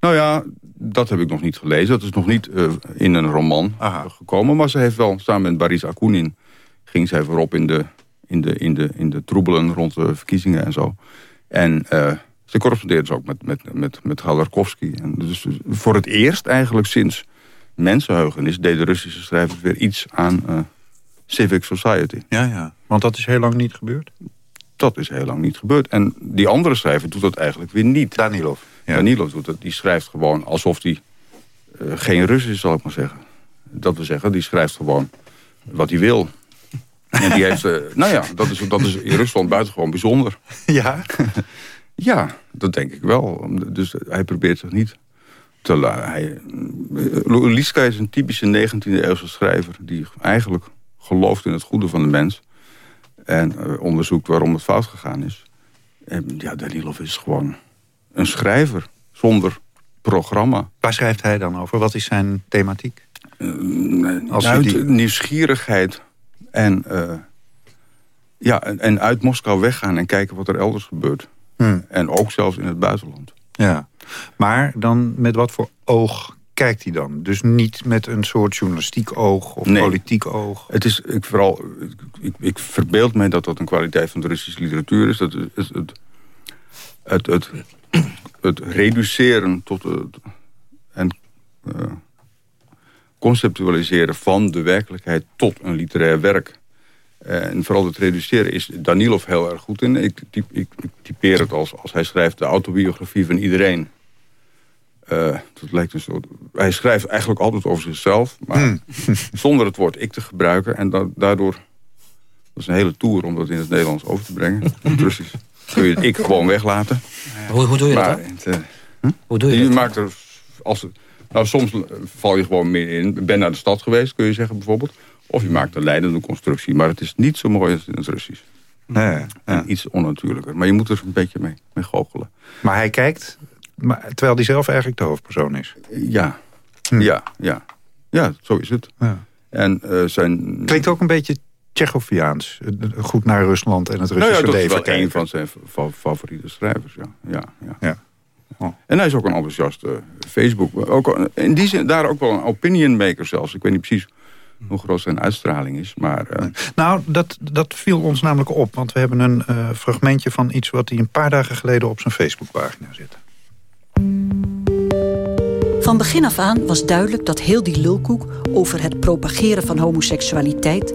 Nou ja, dat heb ik nog niet gelezen. Dat is nog niet uh, in een roman gekomen. Maar ze heeft wel, samen met Baris Akunin... ging zij voorop in de, in de, in de, in de troebelen rond de verkiezingen en zo. En uh, ze correspondeerde dus ook met, met, met, met Galarkovsky. En dus voor het eerst eigenlijk sinds mensenheugenis... deden Russische schrijvers weer iets aan uh, civic society. Ja, ja. Want dat is heel lang niet gebeurd? Dat is heel lang niet gebeurd. En die andere schrijver doet dat eigenlijk weer niet. Danilov. Ja. Danilo doet dat. Die schrijft gewoon alsof hij uh, geen Rus is, zal ik maar zeggen. Dat we zeggen, die schrijft gewoon wat hij wil. En die heeft, uh, nou ja, dat is, dat is in Rusland buitengewoon bijzonder. Ja? ja, dat denk ik wel. Dus hij probeert zich niet te laten. Liska is een typische 19e eeuwse schrijver... die eigenlijk gelooft in het goede van de mens... en uh, onderzoekt waarom het fout gegaan is. En ja, Danilov is gewoon een schrijver zonder programma. Waar schrijft hij dan over? Wat is zijn thematiek? Uh, Als uit die... nieuwsgierigheid en, uh, ja, en uit Moskou weggaan en kijken wat er elders gebeurt. Hmm. En ook zelfs in het buitenland. Ja, maar dan met wat voor oog kijkt hij dan? Dus niet met een soort journalistiek oog of politiek oog? Het is, ik, vooral, ik, ik, verbeeld mij dat dat een kwaliteit van de Russische literatuur is. Dat het, het, het, het het reduceren tot het, en uh, conceptualiseren van de werkelijkheid tot een literair werk. En vooral het reduceren is Danilov heel erg goed in. Ik, typ, ik, ik typeer het als, als hij schrijft de autobiografie van iedereen. Uh, dat lijkt een soort, hij schrijft eigenlijk altijd over zichzelf, maar hmm. zonder het woord ik te gebruiken. En da daardoor, dat is een hele tour om dat in het Nederlands over te brengen. Russisch kun je het ik gewoon weglaten. Hoe, hoe doe je dat uh, hm? Hoe doe je, je maakt er, als, nou, soms val je gewoon meer in. Ben naar de stad geweest, kun je zeggen bijvoorbeeld. Of je maakt een leidende constructie. Maar het is niet zo mooi als in het Russisch. Nee, ja. Iets onnatuurlijker. Maar je moet er een beetje mee, mee goochelen. Maar hij kijkt, maar, terwijl hij zelf eigenlijk de hoofdpersoon is. Ja, hm. ja, ja. Ja, zo is het. Ja. En, uh, zijn... Klinkt ook een beetje Tsjechoviaans. Goed naar Rusland en het Russische nou ja, leven dat is wel een van zijn favoriete schrijvers. Ja. Ja, ja. ja. Oh. En hij is ook een enthousiaste Facebook. Ook, in die zin daar ook wel een opinion maker zelfs. Ik weet niet precies hoe groot zijn uitstraling is. Maar, uh... Nou, dat, dat viel ons namelijk op. Want we hebben een uh, fragmentje van iets wat hij een paar dagen geleden op zijn Facebookpagina zit. Van begin af aan was duidelijk dat heel die lulkoek over het propageren van homoseksualiteit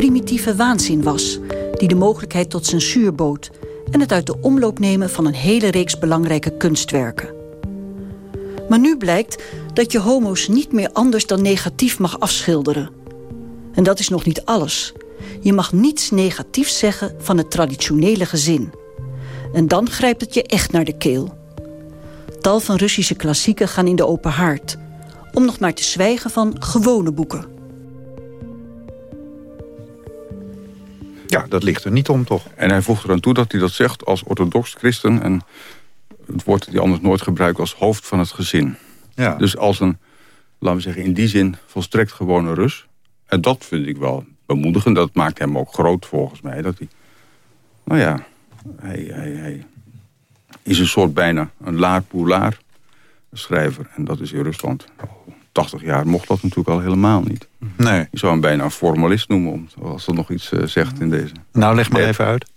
primitieve waanzin was... die de mogelijkheid tot censuur bood... en het uit de omloop nemen van een hele reeks belangrijke kunstwerken. Maar nu blijkt dat je homo's niet meer anders dan negatief mag afschilderen. En dat is nog niet alles. Je mag niets negatiefs zeggen van het traditionele gezin. En dan grijpt het je echt naar de keel. Tal van Russische klassieken gaan in de open haard. Om nog maar te zwijgen van gewone boeken. Ja, dat ligt er niet om, toch? En hij voegt eraan toe dat hij dat zegt als orthodox christen... en het woord dat hij anders nooit gebruikt als hoofd van het gezin. Ja. Dus als een, laten we zeggen, in die zin volstrekt gewone Rus. En dat vind ik wel bemoedigend. Dat maakt hem ook groot volgens mij. Dat hij, nou ja, hij, hij, hij is een soort bijna een laar schrijver. En dat is in Rusland 80 jaar mocht dat natuurlijk al helemaal niet. Nee. Je zou hem bijna een formalist noemen, om, als dat nog iets uh, zegt in deze. Nou, leg maar even uit.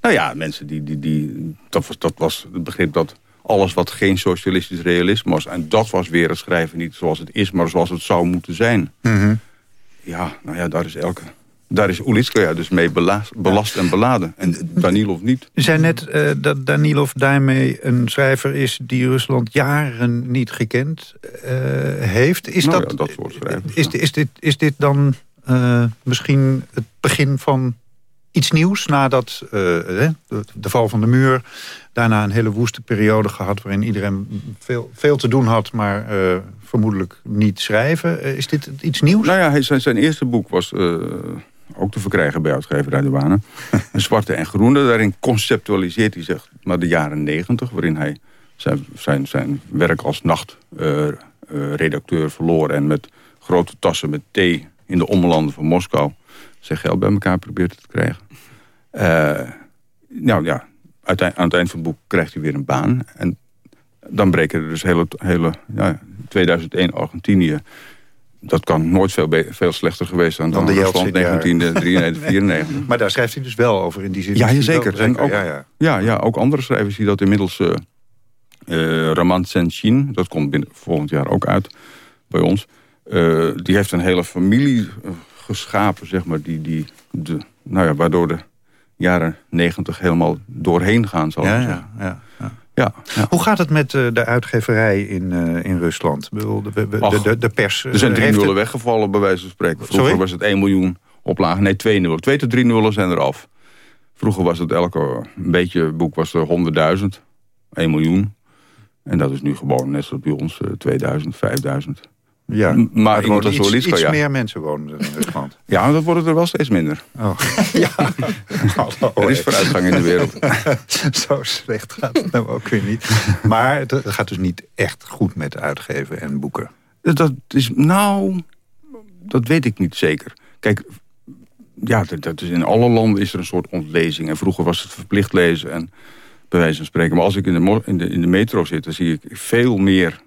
Nou ja, mensen die... die, die dat, was, dat was het begrip dat alles wat geen socialistisch realisme was... en dat was weer het schrijven niet zoals het is, maar zoals het zou moeten zijn. Mm -hmm. Ja, nou ja, daar is elke... Daar is Ulitskaya dus mee belast, belast en beladen. En Danilov niet. Je zei net uh, dat Danilov daarmee een schrijver is... die Rusland jaren niet gekend uh, heeft. Is, nou dat, ja, dat soort schrijvers, is, is, dit, is dit dan uh, misschien het begin van iets nieuws... nadat de, de val van de muur... daarna een hele woeste periode gehad... waarin iedereen veel, veel te doen had... maar vermoedelijk niet schrijven. is dit iets nieuws? Nou ja, zijn, zijn eerste boek was ook te verkrijgen bij uitgeverij De Wanen. een zwarte en groene. Daarin conceptualiseert hij zich naar de jaren negentig... waarin hij zijn, zijn, zijn werk als nachtredacteur uh, verloor... en met grote tassen met thee in de ommelanden van Moskou... zijn geld bij elkaar probeert te krijgen. Uh, nou ja, aan het eind van het boek krijgt hij weer een baan. En dan breken er dus hele, hele ja, 2001 Argentinië dat kan nooit veel, veel slechter geweest zijn dan, dan de Rusland 1993, 94. maar daar schrijft hij dus wel over in die zin. Ja, zeker. En ook, ja, ja. Ja, ja, ook andere schrijvers die dat inmiddels... Uh, uh, Raman Senshin, dat komt binnen, volgend jaar ook uit bij ons. Uh, die heeft een hele familie geschapen, zeg maar, die, die de, nou ja, waardoor de jaren negentig helemaal doorheen gaan, zal ik ja, zeggen. Ja, ja. Ja, ja. Hoe gaat het met uh, de uitgeverij in, uh, in Rusland? De, de, de, Ach, de, de pers. Er zijn drie heeft nullen het... weggevallen, bij wijze van spreken. Vroeger Sorry? was het 1 miljoen oplagen. Nee, twee nullen. Twee tot drie nullen zijn eraf. Vroeger was het elke een beetje boek was er 100.000. 1 miljoen. En dat is nu gewoon net zoals bij ons uh, 2000, 5000. Ja, M- maar er als iets, ja. meer mensen wonen in Rusland. Ja, dat wordt het er wel steeds minder. Oh. ja, hallo. Er is vooruitgang in de wereld. Zo slecht gaat het nou ook weer niet. Maar het gaat dus niet echt goed met uitgeven en boeken. Dat is, nou, dat weet ik niet zeker. Kijk, ja, dat, is in alle landen is er een soort ontlezing. En vroeger was het verplicht lezen en bij wijze van spreken. Maar als ik in de, in de, in de metro zit, dan zie ik veel meer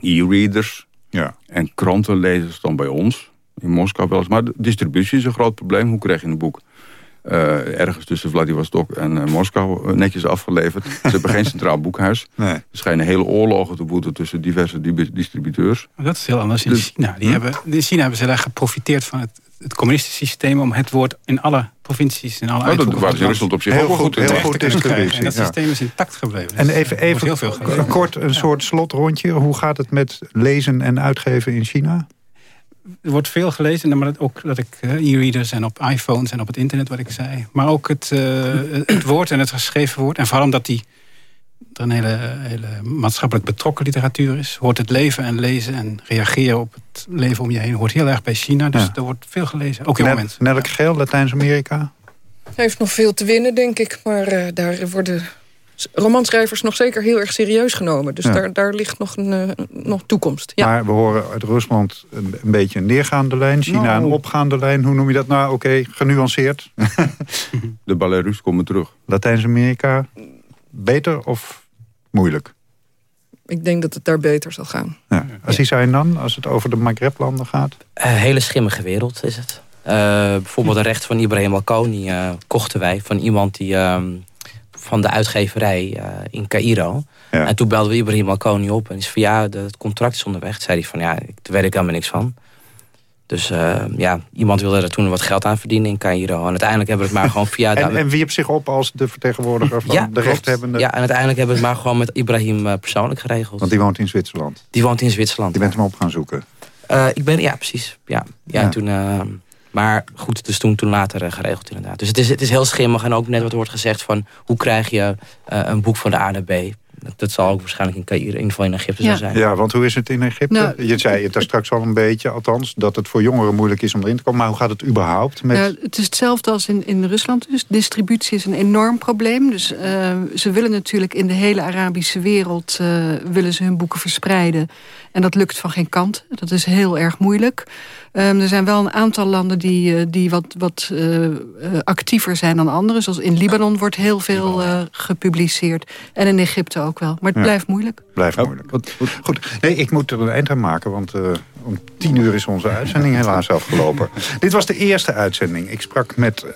e-readers Ja. en krantenlezers dan bij ons. In Moskou wel eens. Maar de distributie is een groot probleem. Hoe krijg je een boek eh, ergens tussen Vladivostok en eh, Moskou eh, netjes afgeleverd? Ze hebben geen centraal boekhuis. Nee. Er schijnen hele oorlogen te woeden tussen diverse di- distributeurs. Maar dat is heel anders in Dus- China. Die hebben, in China hebben ze daar geprofiteerd van het, het communistische systeem... om het woord in alle provincies, in alle Nou, dat uithoeken land Rusland op zich Heel ook wel goed, heel goed distributie. En dat ja. systeem is intact gebleven. En Dus even, even heel veel kort een soort slotrondje. Hoe gaat het met lezen en uitgeven in China? Er wordt veel gelezen, maar dat ook dat ik eh, e-readers en op iPhones en op het internet, wat ik zei. Maar ook het, eh, het woord en het geschreven woord. En vooral omdat die, er een hele, hele maatschappelijk betrokken literatuur is. Hoort het leven en lezen en reageren op het leven om je heen. Hoort heel erg bij China. Dus Ja. er wordt veel gelezen. Ook Nel- mensen. Nelk Geel, Latijns-Amerika? Hij heeft nog veel te winnen, denk ik. Maar eh, daar worden romanschrijvers nog zeker heel erg serieus genomen. Dus Ja. daar, daar ligt nog, een, eh, nog toekomst. Ja. Maar we horen uit Rusland een, een beetje een neergaande lijn. China Nou. een opgaande lijn. Hoe noem je dat nou? Oké, genuanceerd. De Belarus komen terug. Latijns-Amerika, beter of moeilijk? Ik denk dat het daar beter zal gaan. Ja. Aziz dan, als het over de Maghreb-landen gaat? Een hele schimmige wereld is het. Eh, bijvoorbeeld de recht van Ibrahim Alkoni eh, kochten wij van iemand die ehm, van de uitgeverij eh, in Cairo. Ja. En toen belden we Ibrahim Alkoni op en zei van ja, het contract is onderweg. Toen zei hij van ja, ik- daar weet ik helemaal niks van. Dus eh, ja, iemand wilde er toen wat geld aan verdienen in Cairo. En uiteindelijk hebben we het maar gewoon via... En, en wierp zich op als de vertegenwoordiger van ja, de rechthebbende? Ja, en uiteindelijk hebben we het maar gewoon met Ibrahim eh, persoonlijk geregeld. Want die woont in Zwitserland. Die woont in Zwitserland. Je bent hem op gaan zoeken. Eh, ik ben, ja, precies. Ja, ja, Ja. En toen, Maar goed, dus toen, toen later geregeld inderdaad. Dus het is, het is heel schimmig. En ook net wat wordt gezegd van... hoe krijg je een boek van de A naar B? Dat zal ook waarschijnlijk in Cairo, in ieder geval in Egypte ja. zijn. Ja, want hoe is het in Egypte? Nou, je zei het daar straks al een beetje, althans... dat het voor jongeren moeilijk is om erin te komen. Maar hoe gaat het überhaupt? Met... Ja, het is hetzelfde als in, in Rusland. Dus distributie is een enorm probleem. Dus uh, ze willen natuurlijk in de hele Arabische wereld... Uh, willen ze hun boeken verspreiden. En dat lukt van geen kant. Dat is heel erg moeilijk. Um, er zijn wel een aantal landen die, uh, die wat, wat uh, actiever zijn dan anderen. Zoals in Libanon wordt heel veel uh, gepubliceerd. En in Egypte ook wel. Maar het ja. blijft moeilijk. Blijft moeilijk. Goed. Nee, ik moet er een eind aan maken. Want om tien uur is onze uitzending helaas afgelopen. Dit was de eerste uitzending. Ik sprak met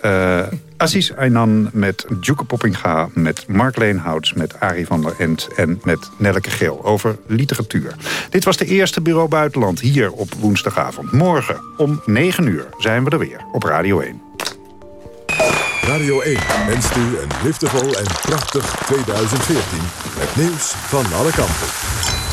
Aziz Aynan, met Djoeke Poppinga... met Mark Leenhouts, met Arie van der Ent... en met Nelleke Geel over literatuur. Dit was de eerste Bureau Buitenland hier op woensdagavond. Morgen om 9 uur zijn we er weer op Radio 1. Radio 1 wenst u een liefdevol en prachtig 2014... met nieuws van alle kanten.